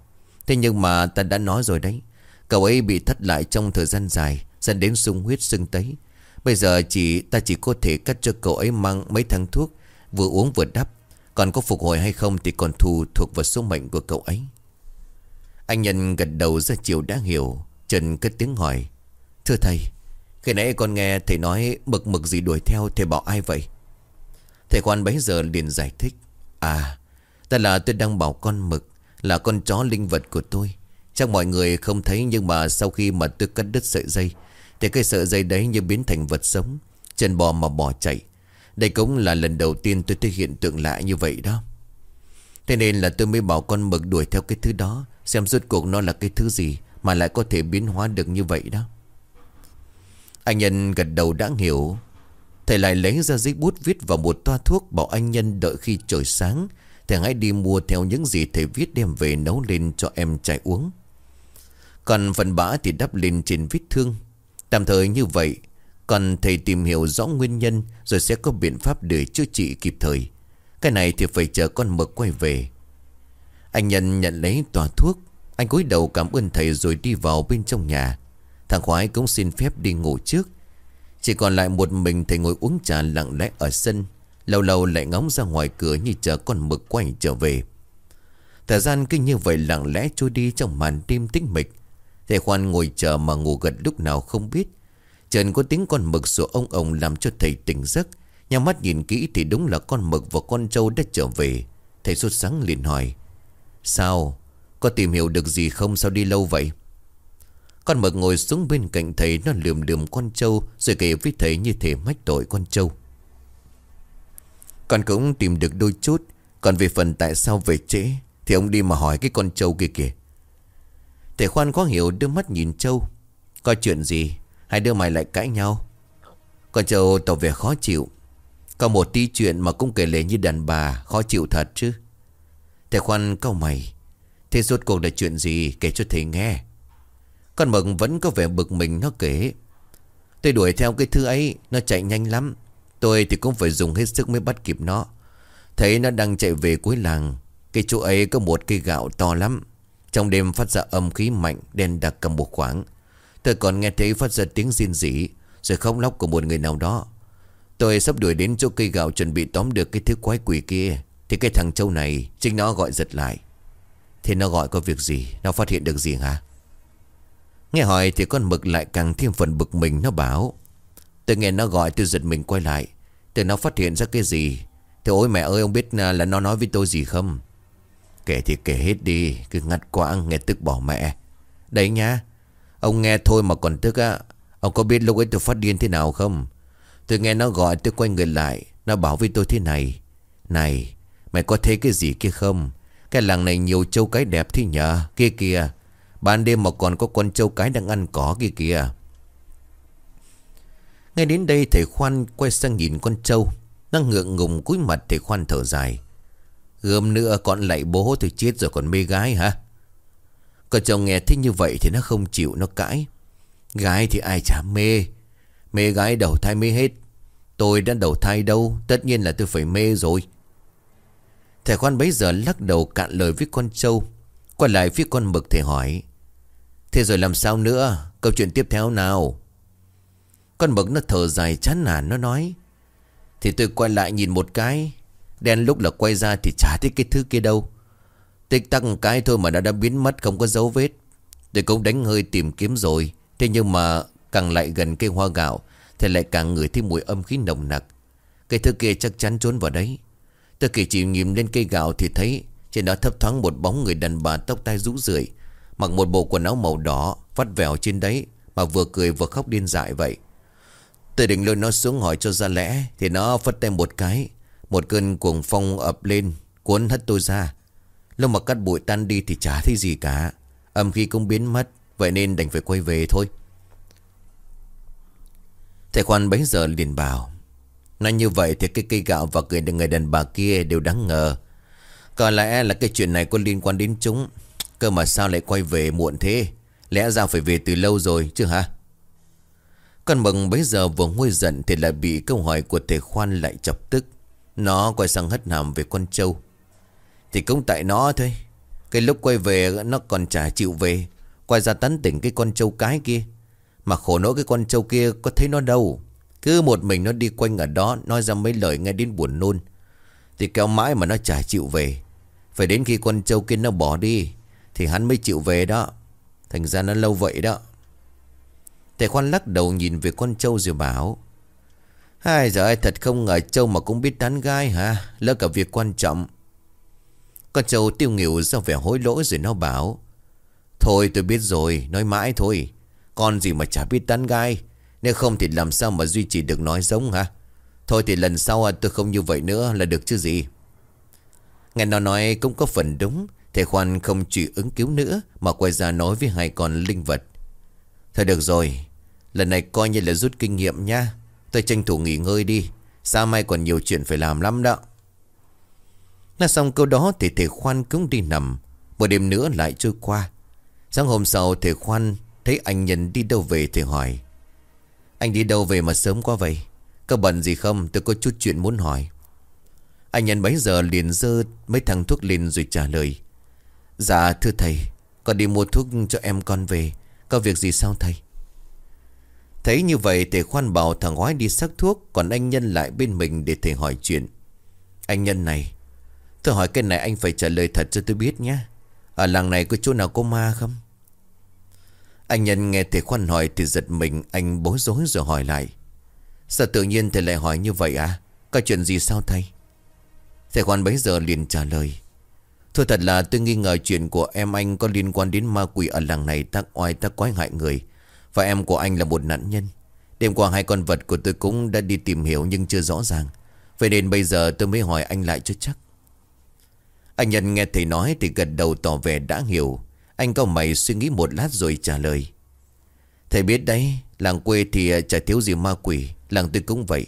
Thế nhưng mà ta đã nói rồi đấy. Cậu ấy bị thất lại trong thời gian dài. Dẫn đến sung huyết sưng tấy. Bây giờ chỉ, ta chỉ có thể cắt cho cậu ấy mang mấy thằng thuốc, Vừa uống vừa đắp. Còn có phục hồi hay không thì còn thù thuộc vào số mệnh của cậu ấy. Anh nhân gật đầu ra chiều đã hiểu. Trần cất tiếng hỏi, Thưa thầy, Khi nãy con nghe thầy nói mực mực gì đuổi theo Thầy bảo ai vậy? Thầy quan bấy giờ liền giải thích À Ta là tôi đang bảo con mực, Là con chó linh vật của tôi. Chắc mọi người không thấy nhưng mà sau khi mà tôi cắt đứt sợi dây thì cái sợi dây đấy như biến thành vật sống, Chân bò mà bò chạy. Đây cũng là lần đầu tiên tôi thấy hiện tượng lạ như vậy đó. Thế nên là tôi mới bảo con mực đuổi theo cái thứ đó, Xem rốt cuộc nó là cái thứ gì Mà lại có thể biến hóa được như vậy đó. Anh Nhân gật đầu đã hiểu. Thầy lại lấy ra giấy bút viết vào một toa thuốc Bảo anh Nhân đợi khi trời sáng. Thầy hãy đi mua theo những gì thầy viết đem về nấu lên cho em trai uống. Còn phần bã thì đắp lên trên vết thương. Tạm thời như vậy, Còn thầy tìm hiểu rõ nguyên nhân Rồi sẽ có biện pháp để chữa trị kịp thời. Cái này thì phải chờ con mực quay về. Anh Nhân nhận lấy tòa thuốc. Anh cúi đầu cảm ơn thầy rồi đi vào bên trong nhà. Thằng khoái cũng xin phép đi ngủ trước. Chỉ còn lại một mình thầy ngồi uống trà lặng lẽ ở sân. Lâu lâu lại ngóng ra ngoài cửa như chờ con mực quay trở về. Thời gian kinh như vậy lặng lẽ trôi đi trong màn đêm tĩnh mịch. Thầy khoan ngồi chờ mà ngủ gật lúc nào không biết. Trần có tiếng con mực sủa ông ông làm cho thầy tỉnh giấc. Nhắm mắt nhìn kỹ thì đúng là con mực và con trâu đã trở về. Thầy sốt sáng liền hỏi, Sao? Có tìm hiểu được gì không? Sao đi lâu vậy? Con mực ngồi xuống bên cạnh thầy, Nó lườm lườm con trâu, Rồi kể với thầy như thể mách tội con trâu. Con cũng tìm được đôi chút, Còn về phần tại sao về trễ, Thì ông đi mà hỏi cái con trâu kia kìa. Thầy khoan khó hiểu đưa mắt nhìn Châu, Có chuyện gì? Hai đứa mày lại cãi nhau. Con Châu tỏ vẻ khó chịu. Có một tí chuyện mà cũng kể lệ như đàn bà Khó chịu thật chứ. Thầy khoan câu mày. Thế rốt cuộc là chuyện gì? Kể cho thầy nghe. Con mực vẫn có vẻ bực mình nó kể. Tôi đuổi theo cái thứ ấy Nó chạy nhanh lắm. Tôi thì cũng phải dùng hết sức mới bắt kịp nó. Thấy nó đang chạy về cuối làng Cái chỗ ấy có một cây gạo to lắm. Trong đêm phát ra âm khí mạnh, Đen đặc cầm một khoảng. Tôi còn nghe thấy phát ra tiếng riêng rỉ, Rồi khóc lóc của một người nào đó. Tôi sắp đuổi đến chỗ cây gạo chuẩn bị tóm được cái thứ quái quỷ kia, Thì cái thằng châu này, Chính nó gọi giật lại. Thế nó gọi có việc gì? Nó phát hiện được gì hả? Nghe hỏi thì con mực lại càng thêm phần bực mình, Nó bảo. Tôi nghe nó gọi, tôi giật mình quay lại. Từ nó phát hiện ra cái gì? Thì ôi mẹ ơi, ông biết à, là nó nói với tôi gì không? Kể thì kể hết đi Cứ ngắt quãng nghe tức bỏ mẹ. Đấy nhá, Ông nghe thôi mà còn tức á. Ông có biết lúc ấy tôi phát điên thế nào không? Tôi nghe nó gọi tôi quay người lại Nó bảo với tôi thế này. Này mày có thấy cái gì kia không? Cái làng này nhiều châu cái đẹp thế nhờ Kia kìa Ban đêm mà còn có con châu cái đang ăn cỏ kia kìa. Ngay đến đây thầy khoan quay sang nhìn con trâu. Nó ngượng ngùng cúi mặt thầy khoan thở dài. Gớm nữa con lại bố tôi chết rồi còn mê gái hả? Con chồng nghe thích như vậy thì nó không chịu, nó cãi. Gái thì ai chả mê. Mê gái đầu thai mê hết. Tôi đã đầu thai đâu, Tất nhiên là tôi phải mê rồi. Thầy khoan bấy giờ lắc đầu cạn lời với con trâu, Quay lại phía con mực thầy hỏi, Thế rồi làm sao nữa? Câu chuyện tiếp theo nào? Con mực nó thở dài chán nản, nó nói, Thì tôi quay lại nhìn một cái Đen lúc là quay ra thì chả thấy cái thứ kia đâu. Tích tắc cái thôi mà nó đã biến mất, không có dấu vết. Tôi cũng đánh hơi tìm kiếm rồi. Thế nhưng mà càng lại gần cây hoa gạo, Thì lại càng ngửi thấy mùi âm khí nồng nặc. Cây thứ kia chắc chắn trốn vào đấy. Tôi kỳ chỉ nhìn lên cây gạo thì thấy Trên đó thấp thoáng một bóng người đàn bà tóc tai rũ rượi, Mặc một bộ quần áo màu đỏ Vắt vẻo trên đấy, Mà vừa cười vừa khóc điên dại vậy. Tôi định lôi nó xuống hỏi cho ra lẽ, Thì nó phất tay một cái. Một cơn cuồng phong ập lên Cuốn hất tôi ra. Lúc mà cắt bụi tan đi thì chả thấy gì cả. Âm khí cũng biến mất Vậy nên đành phải quay về thôi. Thầy khoan bấy giờ liền bảo Nói như vậy thì cái cây gạo và người, người đàn bà kia đều đáng ngờ. Có lẽ là cái chuyện này có liên quan đến chúng. Cơ mà sao lại quay về muộn thế? Lẽ ra phải về từ lâu rồi chứ hả? Con mừng bấy giờ vừa nguôi giận Thì lại bị câu hỏi của thầy khoan lại chọc tức. Nó quay sang hất hàm về con trâu. Thì cũng tại nó thôi. Cái lúc quay về, nó còn chả chịu về. Quay ra tán tỉnh cái con trâu cái kia. Mà khổ nỗi cái con trâu kia có thấy nó đâu. Cứ một mình nó đi quanh ở đó, Nói ra mấy lời nghe đến buồn nôn. Thì kéo mãi mà nó chả chịu về. Phải đến khi con trâu kia nó bỏ đi, Thì hắn mới chịu về đó. Thành ra nó lâu vậy đó. Thầy khoan lắc đầu nhìn về con trâu rồi bảo ai giờ ai thật không ngờ châu mà cũng biết tán gai hả? Lỡ cả việc quan trọng. Con châu tiêu nghỉu ra vẻ hối lỗi rồi nó bảo, Thôi tôi biết rồi, Nói mãi thôi. Con gì mà chả biết tán gai Nếu không thì làm sao mà duy trì được nói giống hả? Thôi thì lần sau à, tôi không như vậy nữa là được chứ gì. Nghe nó nói cũng có phần đúng. Thầy Khoan không chỉ ứng cứu nữa Mà quay ra nói với hai con linh vật. Thôi được rồi, Lần này coi như là rút kinh nghiệm nha Tôi tranh thủ nghỉ ngơi đi. Sao mai còn nhiều chuyện phải làm lắm đó. Nói xong câu đó thì thầy Khoan cũng đi nằm. Một đêm nữa lại trôi qua. Sáng hôm sau thầy Khoan Thấy anh Nhân đi đâu về thì hỏi. Anh đi đâu về mà sớm quá vậy? Có bận gì không? Tôi có chút chuyện muốn hỏi. Anh Nhân bấy giờ liền dơ mấy thằng thuốc lên rồi trả lời. Dạ thưa thầy. Con đi mua thuốc cho em con về. Có việc gì sao thầy? Thấy như vậy thầy khoan bảo thằng gói đi sắc thuốc, Còn anh Nhân lại bên mình để thầy hỏi chuyện. Anh Nhân này, Tôi hỏi cái này anh phải trả lời thật cho tôi biết nhé. Ở làng này có chỗ nào có ma không? Anh Nhân nghe thầy khoan hỏi thì giật mình, Anh bối rối rồi hỏi lại. Sao tự nhiên thầy lại hỏi như vậy à? Có chuyện gì sao thầy? Thầy khoan bấy giờ liền trả lời. Thôi thật là tôi nghi ngờ chuyện của em anh có liên quan đến ma quỷ ở làng này, tác oai, tác quái hại người. Và em của anh là một nạn nhân. Đêm qua hai con vật của tôi cũng đã đi tìm hiểu nhưng chưa rõ ràng. Vậy nên bây giờ tôi mới hỏi anh lại cho chắc. Anh Nhân nghe thầy nói thì gật đầu tỏ vẻ đã hiểu. Anh cao mày suy nghĩ một lát rồi trả lời. Thầy biết đấy, làng quê thì à, chả thiếu gì ma quỷ, làng tôi cũng vậy.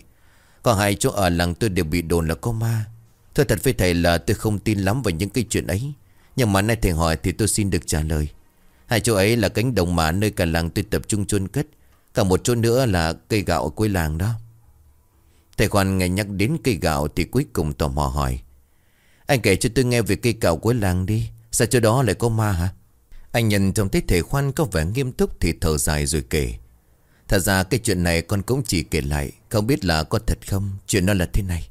Có hai chỗ ở làng tôi đều bị đồn là có ma. Thôi thật với thầy là tôi không tin lắm vào những cái chuyện ấy Nhưng mà nay thầy hỏi thì tôi xin được trả lời Hai chỗ ấy là cánh đồng mà nơi cả làng tôi tập trung chôn cất, Cả một chỗ nữa là cây gạo ở cuối làng đó. Thầy khoan nghe nhắc đến cây gạo thì cuối cùng tò mò hỏi, Anh kể cho tôi nghe về cây gạo cuối làng đi, Sao chỗ đó lại có ma hả? Anh nhìn trông thấy thầy khoan có vẻ nghiêm túc thì thở dài rồi kể, Thật ra cái chuyện này con cũng chỉ kể lại, Không biết là có thật không, Chuyện nó là thế này.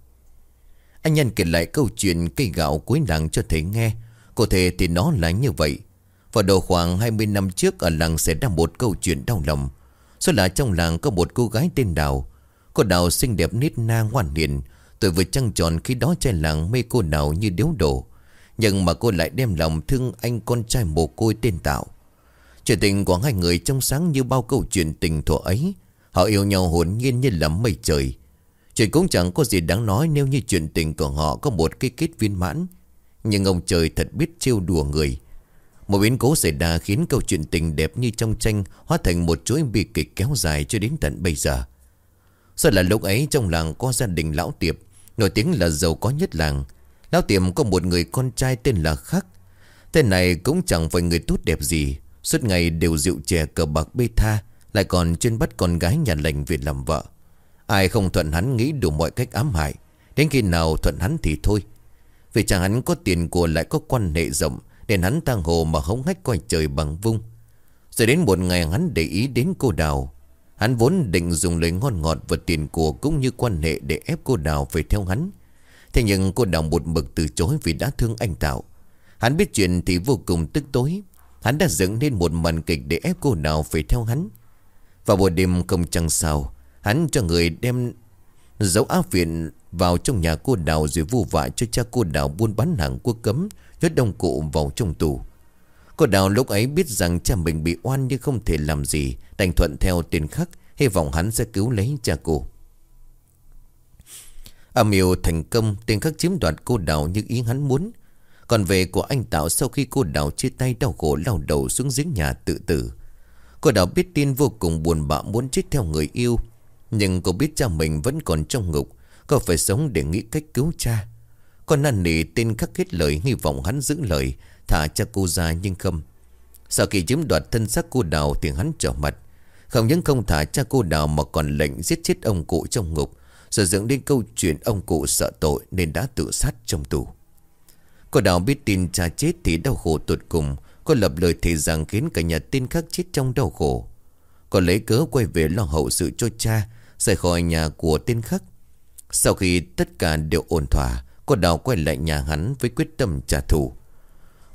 Anh Nhân kể lại câu chuyện cây gạo cuối làng cho thầy nghe, Cụ thể thì nó là như vậy. Vào đầu khoảng 20 năm trước, Ở làng xảy ra một câu chuyện đau lòng. Số là trong làng có một cô gái tên Đào. Cô Đào xinh đẹp nít na ngoan hiền, Tuổi vừa trăng tròn khi đó trai làng mê cô Đào như điếu đổ. Nhưng mà cô lại đem lòng thương anh con trai mồ côi tên Tạo. Chuyện tình của hai người trong sáng như bao câu chuyện tình thuở ấy. Họ yêu nhau hồn nhiên như lắm mây trời. Chuyện cũng chẳng có gì đáng nói nếu như chuyện tình của họ có một cái kết viên mãn. Nhưng ông trời thật biết trêu đùa người. Một biến cố xảy ra khiến câu chuyện tình đẹp như trong tranh hóa thành một chuỗi bi kịch kéo dài cho đến tận bây giờ. Sợ là lúc ấy trong làng có gia đình lão tiệp, nổi tiếng là giàu có nhất làng. Lão tiệp có một người con trai tên là Khắc. Tên này cũng chẳng phải người tốt đẹp gì, suốt ngày đều rượu chè cờ bạc bê tha, lại còn chuyên bắt con gái nhà lành về làm vợ. Ai không thuận hắn nghĩ đủ mọi cách ám hại Đến khi nào thuận hắn thì thôi Vì chẳng hắn có tiền của lại có quan hệ rộng nên hắn tang hồ mà hống hách coi trời bằng vung. Rồi đến một ngày hắn để ý đến cô Đào. Hắn vốn định dùng lời ngon ngọt và tiền của cũng như quan hệ để ép cô Đào phải theo hắn. Thế nhưng cô Đào một mực từ chối vì đã thương anh Tạo. Hắn biết chuyện thì vô cùng tức tối. Hắn đã dựng nên một màn kịch để ép cô Đào phải theo hắn. Vào buổi đêm không chẳng sao Hắn cho người đem dấu áp viện vào trong nhà cô đào rồi vu vạ cho cha cô đào buôn bán hàng quốc cấm, Viết đông cụ vào trong tù. Cô đào lúc ấy biết rằng cha mình bị oan nhưng không thể làm gì, đành thuận theo tiền khắc, hy vọng hắn sẽ cứu lấy cha cô. Âm yêu thành công, tiền khắc chiếm đoạt cô đào như ý hắn muốn. Còn về của anh Tạo sau khi cô đào chia tay đau khổ lao đầu xuống giếng nhà tự tử. Cô đào biết tin vô cùng buồn bã muốn chết theo người yêu. Nhưng cô biết cha mình vẫn còn trong ngục Cô phải sống để nghĩ cách cứu cha con năn nỉ tên khắc hết lời, Hy vọng hắn giữ lời, Thả cha cô ra nhưng không. Sau khi chiếm đoạt thân xác cô đào Thì hắn trở mặt. Không những không thả cha cô đào Mà còn lệnh giết chết ông cụ trong ngục. Rồi dựng đến câu chuyện ông cụ sợ tội Nên đã tự sát trong tù. Cô đào biết tin cha chết Thì đau khổ tuột cùng. Cô lập lời thề rằng khiến cả nhà tin khắc chết trong đau khổ. Cô lấy cớ quay về lo hậu sự cho cha, Rời khỏi nhà của tên khắc. Sau khi tất cả đều ổn thỏa Cô đào quay lại nhà hắn với quyết tâm trả thù.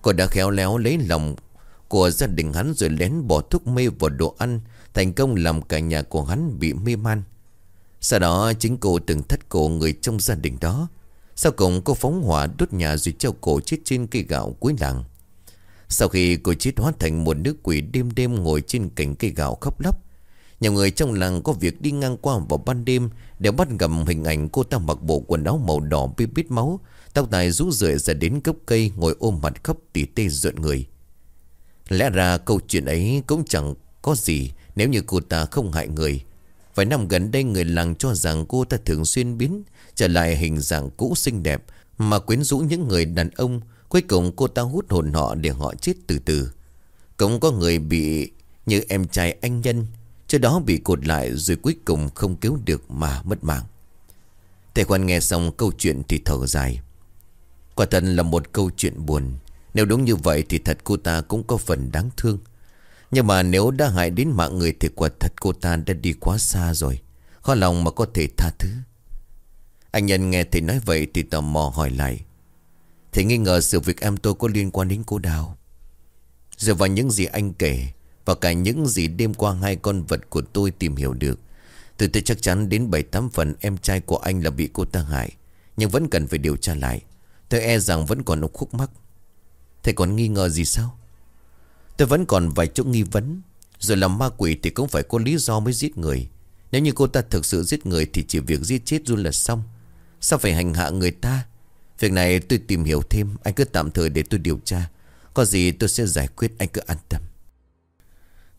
Cô đã khéo léo lấy lòng của gia đình hắn rồi lén bỏ thuốc mê vào đồ ăn, Thành công làm cả nhà của hắn bị mê man. Sau đó chính cô từng thất cổ người trong gia đình đó. Sau cùng cô phóng hỏa đốt nhà rồi treo cổ chết trên cây gạo cuối làng. Sau khi cô chết hóa thành một nữ quỷ đêm đêm ngồi trên cành cây gạo khóc lóc nhiều người trong làng có việc đi ngang qua vào ban đêm đều bắt gặp hình ảnh cô ta mặc bộ quần áo màu đỏ bít bít máu. Tóc tài rũ rượi ra đến gốc cây, Ngồi ôm mặt khóc tỉ tê rợn người. Lẽ ra câu chuyện ấy cũng chẳng có gì Nếu như cô ta không hại người. Vài năm gần đây, người làng cho rằng cô ta thường xuyên biến Trở lại hình dạng cũ xinh đẹp Mà quyến rũ những người đàn ông. Cuối cùng cô ta hút hồn họ để họ chết từ từ. Cũng có người bị như em trai anh Nhân Trước đó bị cột lại rồi cuối cùng không cứu được mà mất mạng. Thầy quan nghe xong câu chuyện thì thở dài. Quả thật là một câu chuyện buồn. Nếu đúng như vậy thì thật cô ta cũng có phần đáng thương. Nhưng mà nếu đã hại đến mạng người thì quả thật cô ta đã đi quá xa rồi. Khó lòng mà có thể tha thứ. Anh Nhân nghe thầy nói vậy thì tò mò hỏi lại. Thầy nghi ngờ sự việc em tôi có liên quan đến cô Đào. Dựa vào những gì anh kể và cả những gì đêm qua hai con vật của tôi tìm hiểu được. Tôi tôi chắc chắn đến 7-8 phần em trai của anh là bị cô ta hại, Nhưng vẫn cần phải điều tra lại. Tôi e rằng vẫn còn một khúc mắc. Thầy còn nghi ngờ gì sao? Tôi vẫn còn vài chỗ nghi vấn. Rồi làm ma quỷ thì cũng phải có lý do mới giết người. Nếu như cô ta thực sự giết người Thì chỉ việc giết chết luôn là xong. Sao phải hành hạ người ta? Việc này tôi tìm hiểu thêm. Anh cứ tạm thời để tôi điều tra. Có gì tôi sẽ giải quyết, anh cứ an tâm.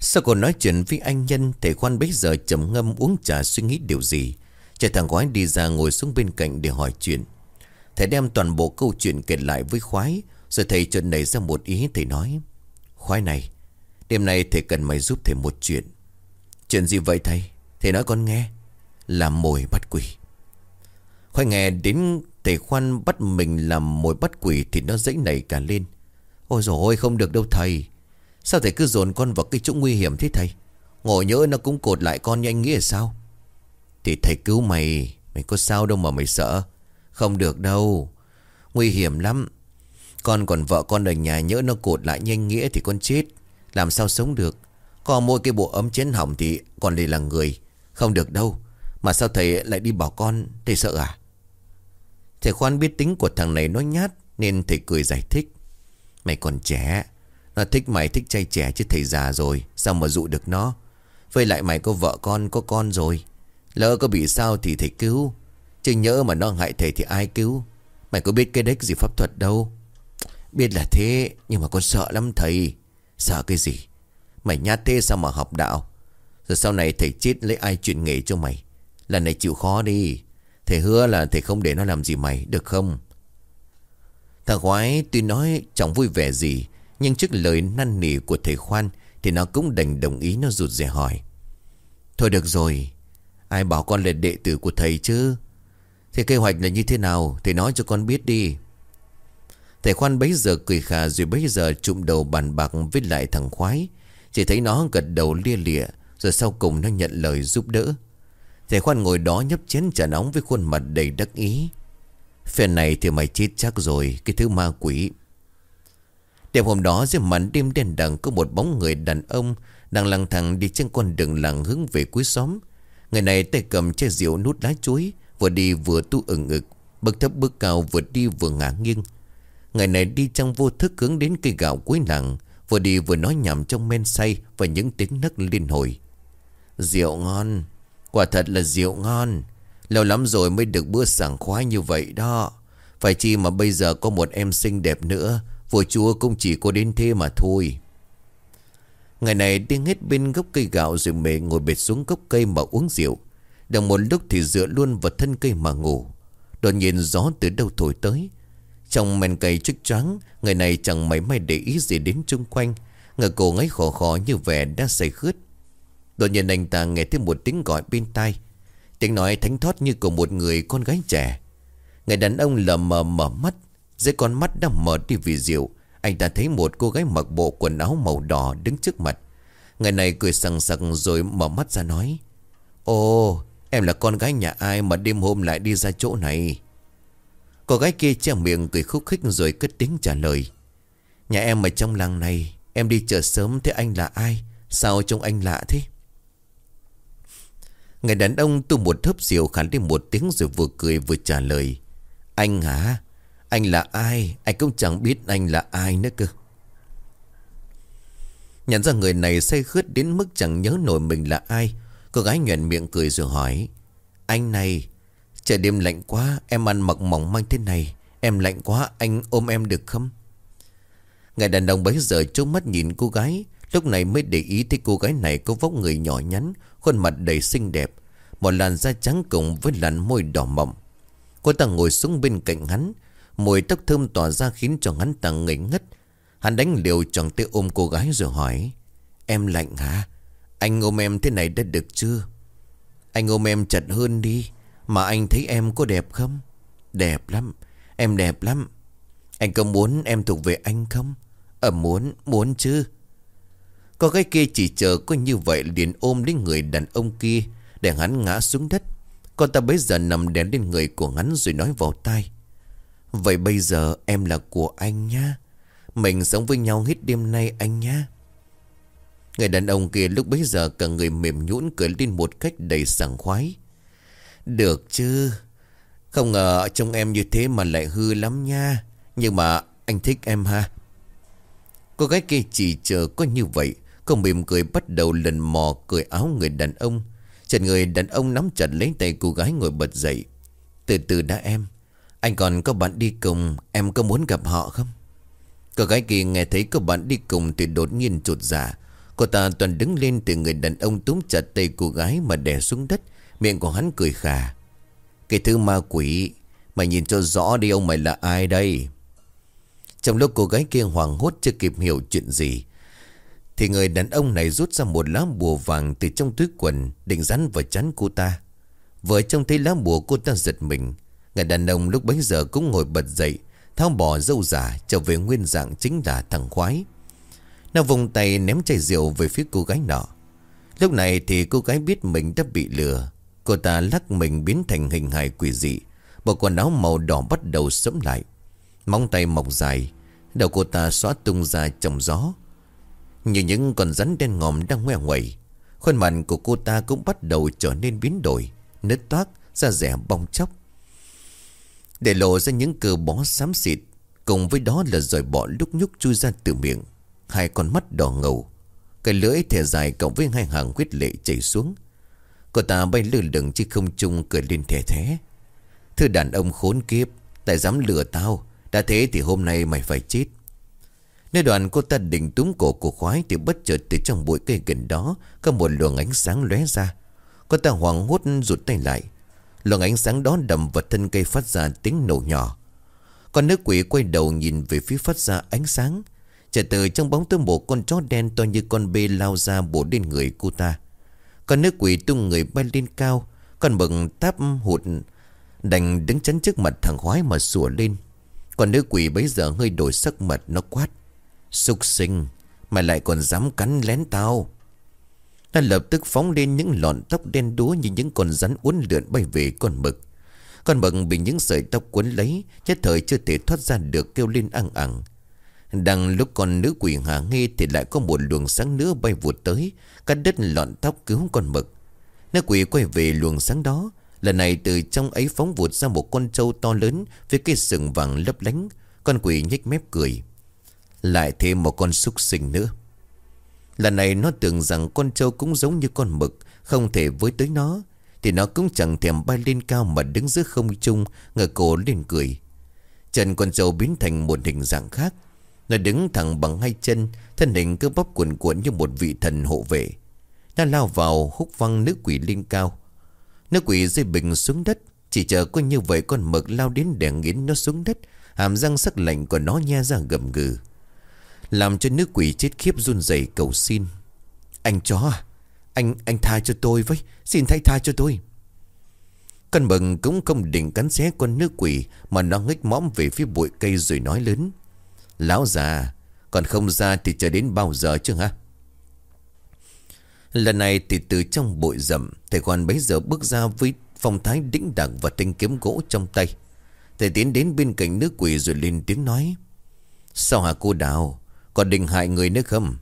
Sau cuộc nói chuyện với anh Nhân Thầy khoan bấy giờ trầm ngâm uống trà suy nghĩ điều gì? Chạy thằng khoái đi ra ngồi xuống bên cạnh để hỏi chuyện. Thầy đem toàn bộ câu chuyện kể lại với khoái, Rồi thầy chợt nảy ra một ý thầy nói, Khoái này, Đêm nay thầy cần mày giúp thầy một chuyện. Chuyện gì vậy thầy? Thầy nói con nghe. Làm mồi bắt quỷ. Khoái nghe đến thầy khoan bắt mình làm mồi bắt quỷ Thì nó dãy nảy cả lên. Ôi dồi ôi, không được đâu thầy. Sao thầy cứ dồn con vào cái chỗ nguy hiểm thế thầy? Ngộ nhớ nó cũng cột lại con như anh nghĩ là sao? Thì thầy cứu mày Mày có sao đâu mà mày sợ. Không được đâu, Nguy hiểm lắm. Con còn vợ con ở nhà nhỡ nó cột lại nhanh nghĩa thì con chết. Làm sao sống được? Còn mỗi cái bộ ấm chén hỏng thì còn để là người. Không được đâu, Mà sao thầy lại đi bảo con? Thầy sợ à? Thầy khoan biết tính của thằng này nó nhát Nên thầy cười giải thích. Mày còn trẻ nó thích mày thích trai trẻ chứ thầy già rồi. Sao mà dụ được nó? Với lại mày có vợ con, có con rồi. Lỡ có bị sao thì thầy cứu. Chứ nhớ mà nó hại thầy thì ai cứu? Mày có biết cái đếch gì pháp thuật đâu? Biết là thế, Nhưng mà con sợ lắm thầy. Sợ cái gì? Mày nhát thế sao mà học đạo? Rồi sau này thầy chết lấy ai chuyển nghề cho mày? Lần này chịu khó đi. Thầy hứa là thầy không để nó làm gì mày, Được không? Thằng khoái, tuy nói chẳng vui vẻ gì nhưng trước lời năn nỉ của thầy khoan Thì nó cũng đành đồng ý, nó rụt rè hỏi. Thôi được rồi, Ai bảo con là đệ tử của thầy chứ? Thế kế hoạch là như thế nào Thầy nói cho con biết đi. Thầy khoan bấy giờ cười khà Rồi bấy giờ trụm đầu bàn bạc với lại thằng khoái. Chỉ thấy nó gật đầu lia lịa, Rồi sau cùng nó nhận lời giúp đỡ. Thầy khoan ngồi đó nhấp chén trà nóng Với khuôn mặt đầy đắc ý. Phen này thì mày chết chắc rồi, Cái thứ ma quỷ. Đêm hôm đó dưới màn đêm đen đằng Có một bóng người đàn ông Đang lang thang đi trên con đường làng hướng về cuối xóm. Người này tay cầm chai rượu nút lá chuối, Vừa đi vừa tu ừng ực bậc thấp bước cao vừa đi vừa ngả nghiêng. Người này đi trong vô thức hướng đến cây gạo cuối làng, Vừa đi vừa nói nhảm trong men say Và những tiếng nấc liên hồi. Rượu ngon, Quả thật là rượu ngon. Lâu lắm rồi mới được bữa sảng khoái như vậy đó. Phải chi mà bây giờ có một em xinh đẹp nữa Vua chúa cũng chỉ có đến thế mà thôi. Ngày này đinh hết bên gốc cây gạo rồi mẹ ngồi bệt xuống gốc cây mà uống rượu. Được một lúc thì dựa luôn vào thân cây mà ngủ. Đột nhiên gió từ đâu thổi tới. Trong men cây trích choáng Người này chẳng mấy may để ý gì đến chung quanh. Ngờ cổ ngáy khổ khó như vẻ đã say khướt. Đột nhiên anh ta nghe thấy một tiếng gọi bên tai. Tiếng nói thánh thoát như của một người con gái trẻ. Người đàn ông lờ mờ mở mắt. Dưới con mắt đã mở đi vì rượu, Anh ta thấy một cô gái mặc bộ quần áo màu đỏ đứng trước mặt. Người này cười sằng sặc rồi mở mắt ra nói, Ồ, Em là con gái nhà ai mà đêm hôm lại đi ra chỗ này? Cô gái kia che miệng cười khúc khích rồi cất tiếng trả lời, Nhà em ở trong làng này, Em đi chợ sớm thế anh là ai? Sao trông anh lạ thế? Người đàn ông tu một thớp rượu khẳng đi một tiếng rồi vừa cười vừa trả lời, Anh hả? Anh là ai? Anh cũng chẳng biết anh là ai nữa cơ. Nhận ra người này say khướt đến mức chẳng nhớ nổi mình là ai, Cô gái nhuận miệng cười rồi hỏi, Anh này, Trời đêm lạnh quá, Em ăn mặc mỏng manh thế này, Em lạnh quá, anh ôm em được không? Người đàn ông bấy giờ trông mắt nhìn cô gái, Lúc này mới để ý thấy cô gái này có vóc người nhỏ nhắn, Khuôn mặt đầy xinh đẹp, Một làn da trắng cùng với làn môi đỏ mọng. Cô ta ngồi xuống bên cạnh hắn Mùi tóc thơm tỏa ra khiến cho hắn ta ngây ngất. Hắn đánh liều chọn tay ôm cô gái rồi hỏi Em lạnh hả? Anh ôm em thế này đã được chưa? Anh ôm em chặt hơn đi Mà anh thấy em có đẹp không? Đẹp lắm Em đẹp lắm. Anh có muốn em thuộc về anh không? Ờ muốn, muốn chứ. Cô gái kia chỉ chờ có như vậy liền ôm lấy người đàn ông kia Để hắn ngã xuống đất. Cô ta bây giờ nằm đèn lên người của hắn rồi nói vào tai Vậy bây giờ em là của anh nha Mình sống với nhau hết đêm nay anh nha Người đàn ông kia lúc bấy giờ cả người mềm nhũn cười lên một cách đầy sảng khoái. Được chứ. Không ngờ trông em như thế mà lại hư lắm nha. Nhưng mà anh thích em ha. Cô gái kia chỉ chờ có như vậy, Cô mỉm cười bắt đầu lần mò cười áo người đàn ông. Trần người đàn ông nắm chặt lấy tay cô gái ngồi bật dậy. Từ từ đã em. Anh còn có bạn đi cùng, Em có muốn gặp họ không? Cô gái kia nghe thấy có bạn đi cùng Thì đột nhiên trột giả. Cô ta toàn đứng lên từ người đàn ông túm chặt tay cô gái mà đè xuống đất. Miệng của hắn cười khà. Cái thứ ma quỷ, Mày nhìn cho rõ đi ông mày là ai đây? Trong lúc cô gái kia hoảng hốt chưa kịp hiểu chuyện gì, thì người đàn ông này rút ra một lá bùa vàng từ trong túi quần, Định rắn vào chắn cô ta. Vợ trông thấy lá bùa cô ta giật mình Người đàn ông lúc bấy giờ cũng ngồi bật dậy, Tháo bỏ dâu giả trở về nguyên dạng chính là thằng khoái. Nó vùng tay ném chai rượu về phía cô gái nọ. Lúc này thì cô gái biết mình đã bị lừa. Cô ta lắc mình biến thành hình hài quỷ dị. Bộ quần áo màu đỏ bắt đầu sẫm lại. Móng tay mọc dài, Đầu cô ta xóa tung ra trong gió. Như những con rắn đen ngòm đang ngoe ngoẩy, Khuôn mặt của cô ta cũng bắt đầu trở nên biến đổi, Nứt toát da rẻ bong chóc. Để lộ ra những cơ bó xám xịt, Cùng với đó là rồi bọ lúc nhúc chui ra từ miệng. Hai con mắt đỏ ngầu, Cái lưỡi thẻ dài cộng với hai hàng huyết lệ chảy xuống. Cô ta bay lơ lửng trên không trung cười lên thẻ thé. Thưa đàn ông khốn kiếp, Tại dám lừa tao, Đã thế thì hôm nay mày phải chết. Nơi đoàn cô ta định túm cổ của khoái Thì bất chợt từ trong bụi cây gần đó Có một luồng ánh sáng lóe ra. Cô ta hoảng hốt rụt tay lại. Luồng ánh sáng đó đầm vào thân cây phát ra tiếng nổ nhỏ. Con nữ quỷ quay đầu nhìn về phía phát ra ánh sáng. Chợt từ trong bóng tối một con chó đen to như con bê lao ra bổ lên người cô ta. Con nữ quỷ tung người bay lên cao, Con bừng táp hụt Đành đứng chắn trước mặt thằng hoái mà sủa lên. Con nữ quỷ bấy giờ hơi đổi sắc mặt, nó quát, Súc sinh, Mày lại còn dám cắn lén tao. Ta lập tức phóng lên những lọn tóc đen đúa Như những con rắn uốn lượn bay về con mực. Con mực bị những sợi tóc cuốn lấy, Nhất thời chưa thể thoát ra được, kêu lên ăn ẳng. Đang lúc con nữ quỷ hạ nghi Thì lại có một luồng sáng nữa bay vụt tới, Cắt đứt lọn tóc cứu con mực. Nữ quỷ quay về luồng sáng đó. Lần này từ trong ấy phóng vụt ra một con trâu to lớn Với cái sừng vàng lấp lánh. Con quỷ nhếch mép cười. Lại thêm một con súc sinh nữa. Lần này nó tưởng rằng con trâu cũng giống như con mực, Không thể với tới nó. Thì nó cũng chẳng thèm bay lên cao Mà đứng giữa không trung Ngờ cổ lên cười. Chân con trâu biến thành một hình dạng khác. Nó đứng thẳng bằng hai chân, Thân hình cứ bóp cuộn cuộn như một vị thần hộ vệ. Nó lao vào húc văng nữ quỷ lên cao. Nữ quỷ rơi bình xuống đất, Chỉ chờ có như vậy con mực lao đến để nghiến nó xuống đất. Hàm răng sắc lạnh của nó nhe ra gầm gừ làm cho nữ quỷ chết khiếp run rẩy cầu xin. Anh chó à Anh anh tha cho tôi với, Xin thay tha cho tôi. Con bừng cũng không định cắn xé con nữ quỷ Mà nó ngách mõm về phía bụi cây rồi nói lớn. Lão già, Còn không ra thì chờ đến bao giờ chứ hả? Lần này thì từ trong bụi rậm, Thầy quan bấy giờ bước ra với phong thái đĩnh đẳng và thanh kiếm gỗ trong tay. Thầy tiến đến bên cạnh nữ quỷ rồi lên tiếng nói. Sao hả cô đào? Còn định hại người nữa không?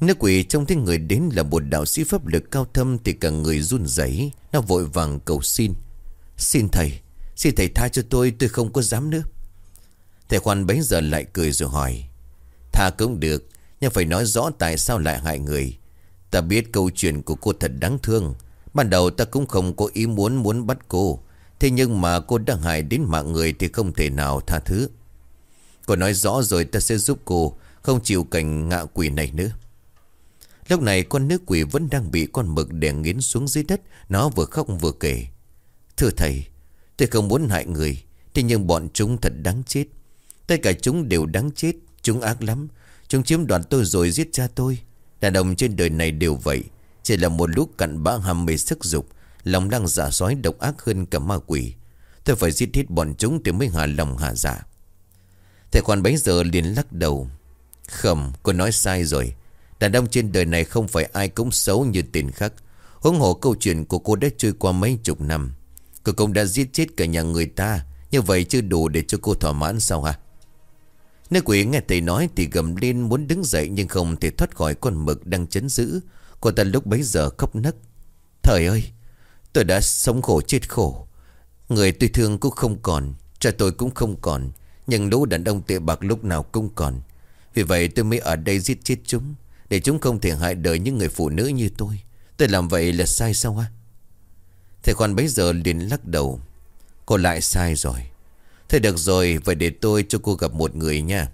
Nữ quỷ trông thấy người đến là một đạo sĩ pháp lực cao thâm Thì cả người run rẩy, Nó vội vàng cầu xin. Xin thầy Xin thầy tha cho tôi tôi không có dám nữa. Thầy khoan bấy giờ lại cười rồi hỏi, Tha cũng được, Nhưng phải nói rõ tại sao lại hại người. Ta biết câu chuyện của cô thật đáng thương. Ban đầu ta cũng không có ý muốn muốn bắt cô, Thế nhưng mà cô đã hại đến mạng người Thì không thể nào tha thứ. Cô nói rõ rồi ta sẽ giúp cô, Không chịu cảnh ngạ quỷ này nữa. Lúc này con nữ quỷ vẫn đang bị con mực đè nghiến xuống dưới đất, Nó vừa khóc vừa kể. Thưa thầy, Tôi không muốn hại người, Thế nhưng bọn chúng thật đáng chết. Tất cả chúng đều đáng chết, Chúng ác lắm. Chúng chiếm đoạt tôi rồi giết cha tôi. Đàn ông trên đời này đều vậy. Chỉ là một lúc cặn bã ham mê sức dục, Lòng đang giả sói độc ác hơn cả ma quỷ. Tôi phải giết hết bọn chúng Thì mới hạ lòng hạ dạ. giả Thầy quan bấy giờ liền lắc đầu. Không, cô nói sai rồi. Đàn ông trên đời này không phải ai cũng xấu như tiền khắc Hướng hộ câu chuyện của cô đã trôi qua mấy chục năm. Cô cũng đã giết chết cả nhà người ta. Như vậy chưa đủ để cho cô thỏa mãn sao hả? Nữ quỷ nghe thầy nói thì gầm lên muốn đứng dậy Nhưng không thể thoát khỏi con mực đang chấn giữ. Cô ta lúc bấy giờ khóc nấc. Thời ơi Tôi đã sống khổ chết khổ. Người tôi thương cũng không còn Cha tôi cũng không còn. Nhưng lũ đàn ông tệ bạc lúc nào cũng còn. Vì vậy tôi mới ở đây giết chết chúng, Để chúng không thể hại đời những người phụ nữ như tôi. Tôi làm vậy là sai sao á Thầy khoan bấy giờ liền lắc đầu. Cô lại sai rồi. Thôi được rồi, Vậy để tôi cho cô gặp một người nha.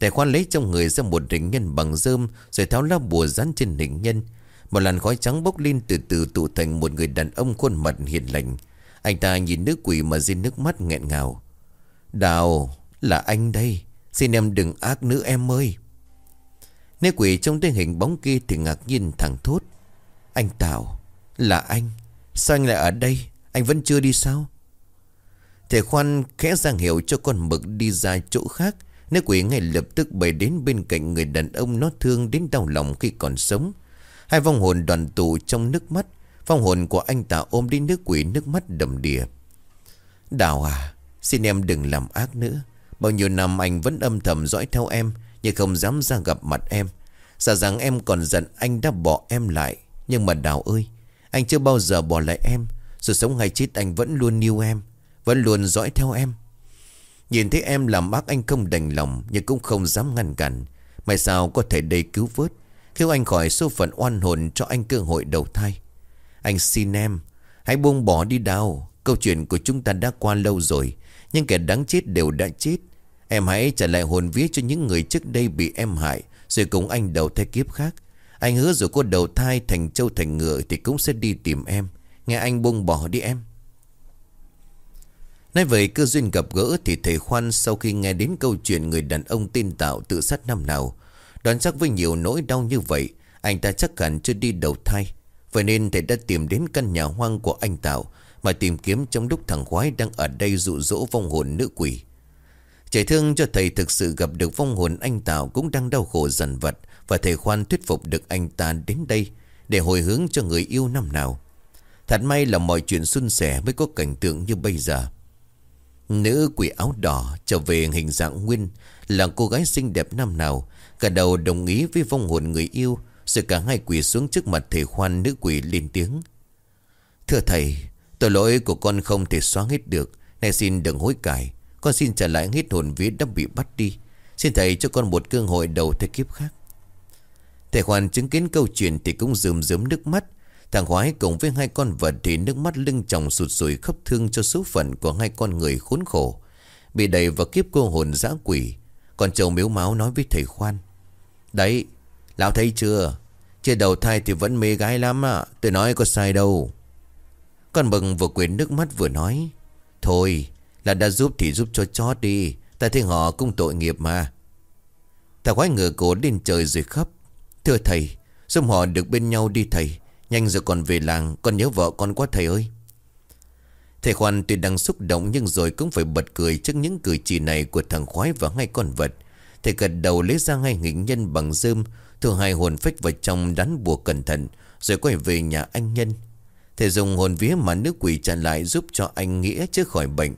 Thầy khoan lấy trong người ra một hình nhân bằng rơm, Rồi tháo lá bùa dán trên hình nhân. Một làn khói trắng bốc lên từ từ tụ thành một người đàn ông khuôn mặt hiền lành. Anh ta nhìn nước quỷ mà riêng nước mắt nghẹn ngào. Đào Là anh đây. Xin em đừng ác nữ em ơi. Nếu quỷ trong tên hình bóng kia thì ngạc nhiên thẳng thốt. Anh Tào, Là anh. Sao anh lại ở đây? Anh vẫn chưa đi sao? Thầy khoan khẽ giang hiệu cho con mực đi ra chỗ khác. Nếu quỷ ngay lập tức bày đến bên cạnh người đàn ông nó thương đến đau lòng khi còn sống. Hai vong hồn đoàn tụ trong nước mắt. Vong hồn của anh ta ôm đi nước quỷ nước mắt đầm đìa. Đào à Xin em đừng làm ác nữa. Bao nhiêu năm anh vẫn âm thầm dõi theo em, Nhưng không dám ra gặp mặt em. Dạ Sợ rằng em còn giận anh đã bỏ em lại. Nhưng mà Đào ơi, Anh chưa bao giờ bỏ lại em. Sự sống hay chết anh vẫn luôn yêu em, Vẫn luôn dõi theo em. Nhìn thấy em làm ác anh không đành lòng, Nhưng cũng không dám ngăn cản. May sao có thể đây cứu vớt Kêu anh khỏi số phận oan hồn cho anh cơ hội đầu thai. Anh xin em, Hãy buông bỏ đi đào. Câu chuyện của chúng ta đã qua lâu rồi nhưng kẻ đáng chết đều đã chết. Em hãy trả lại hồn vía cho những người trước đây bị em hại, Rồi cùng anh đầu thai kiếp khác. Anh hứa rồi cô đầu thai thành châu thành ngựa Thì cũng sẽ đi tìm em. Nghe anh buông bỏ đi em. Nói về cơ duyên gặp gỡ Thì thầy Khoan sau khi nghe đến câu chuyện Người đàn ông tin tạo tự sát năm nào, Đoán chắc với nhiều nỗi đau như vậy, Anh ta chắc hẳn chưa đi đầu thai. Vậy nên thầy đã tìm đến căn nhà hoang của anh Tạo mà tìm kiếm trong lúc thằng khoái đang ở đây dụ dỗ vong hồn nữ quỷ. Chảy thương cho thầy thực sự gặp được vong hồn anh Tạo cũng đang đau khổ dần vật Và thầy khoan thuyết phục được anh ta đến đây Để hồi hướng cho người yêu năm nào. Thật may là mọi chuyện xuân sẻ mới có cảnh tượng như bây giờ. Nữ quỷ áo đỏ trở về hình dạng nguyên Là cô gái xinh đẹp năm nào, Cả đầu đồng ý với vong hồn người yêu, Rồi cả hai quỷ xuống trước mặt thầy khoan nữ quỷ lên tiếng. Thưa thầy Tội lỗi của con không thể xóa hết được. Này xin đừng hối cải. Con xin trả lại hết hồn vía đã bị bắt đi. Xin thầy cho con một cơ hội đầu thế kiếp khác. Thầy khoan chứng kiến câu chuyện Thì cũng rườm rớm nước mắt. Thằng khoái cùng với hai con vật Thì nước mắt lưng chồng sụt sùi khóc thương Cho số phận của hai con người khốn khổ. Bị đầy vào kiếp cô hồn dã quỷ. Còn chồng miếu máu nói với thầy khoan, Đấy, Lão thấy chưa? Chưa đầu thai thì vẫn mê gái lắm ạ. Tôi nói có sai đâu. Con mừng vừa quyến nước mắt vừa nói, Thôi, là đã giúp thì giúp cho chó đi, Ta thấy họ cũng tội nghiệp mà. Thằng khoái ngửa cổ lên trời rồi khóc, Thưa thầy Giúp họ được bên nhau đi thầy, Nhanh giờ còn về làng, Con nhớ vợ con quá thầy ơi. Thầy khoan tuy đang xúc động Nhưng rồi cũng phải bật cười Trước những cử chỉ này của thằng khoái và hai con vật. Thầy gật đầu lấy ra hai hình nhân bằng dơm, Thu hai hồn phách vào trong đắn bùa cẩn thận, Rồi quay về nhà anh nhân. Thầy dùng hồn vía mà nước quỷ trả lại Giúp cho anh Nghĩa chữa khỏi bệnh.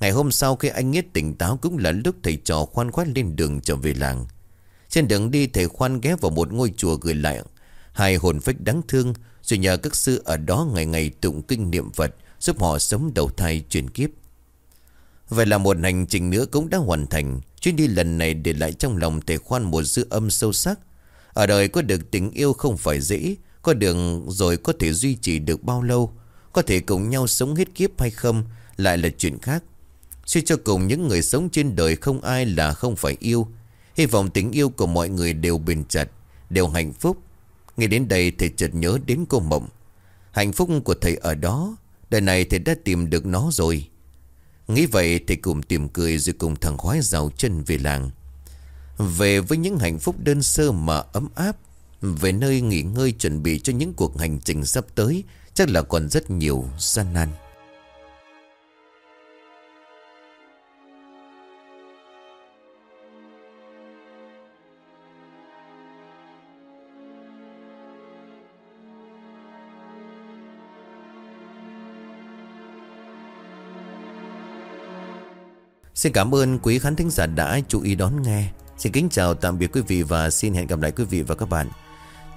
Ngày hôm sau khi anh Nghĩa tỉnh táo Cũng là lúc thầy trò khoan khoát lên đường trở về làng. Trên đường đi, thầy khoan ghé vào một ngôi chùa gửi lại Hai hồn phách đáng thương, Rồi nhờ các sư ở đó ngày ngày tụng kinh niệm Phật, Giúp họ sống đầu thai chuyển kiếp. Vậy là một hành trình nữa cũng đã hoàn thành. Chuyến đi lần này để lại trong lòng thầy khoan một dư âm sâu sắc. Ở đời có được tình yêu không phải dễ có đường rồi có thể duy trì được bao lâu? Có thể cùng nhau sống hết kiếp hay không? Lại là chuyện khác. Suy cho cùng, những người sống trên đời không ai là không phải yêu. Hy vọng tình yêu của mọi người đều bền chặt, Đều hạnh phúc. Nghe đến đây, thầy chợt nhớ đến cô Mộng. Hạnh phúc của thầy ở đó, Đời này thầy đã tìm được nó rồi. Nghĩ vậy, thầy cùng tìm cười Rồi cùng thằng khoái rào chân về làng. Về với những hạnh phúc đơn sơ mà ấm áp về nơi nghỉ ngơi chuẩn bị cho những cuộc hành trình sắp tới, Chắc là còn rất nhiều gian nan. Xin cảm ơn quý khán thính giả đã chú ý đón nghe. Xin kính chào, tạm biệt quý vị và xin hẹn gặp lại quý vị và các bạn.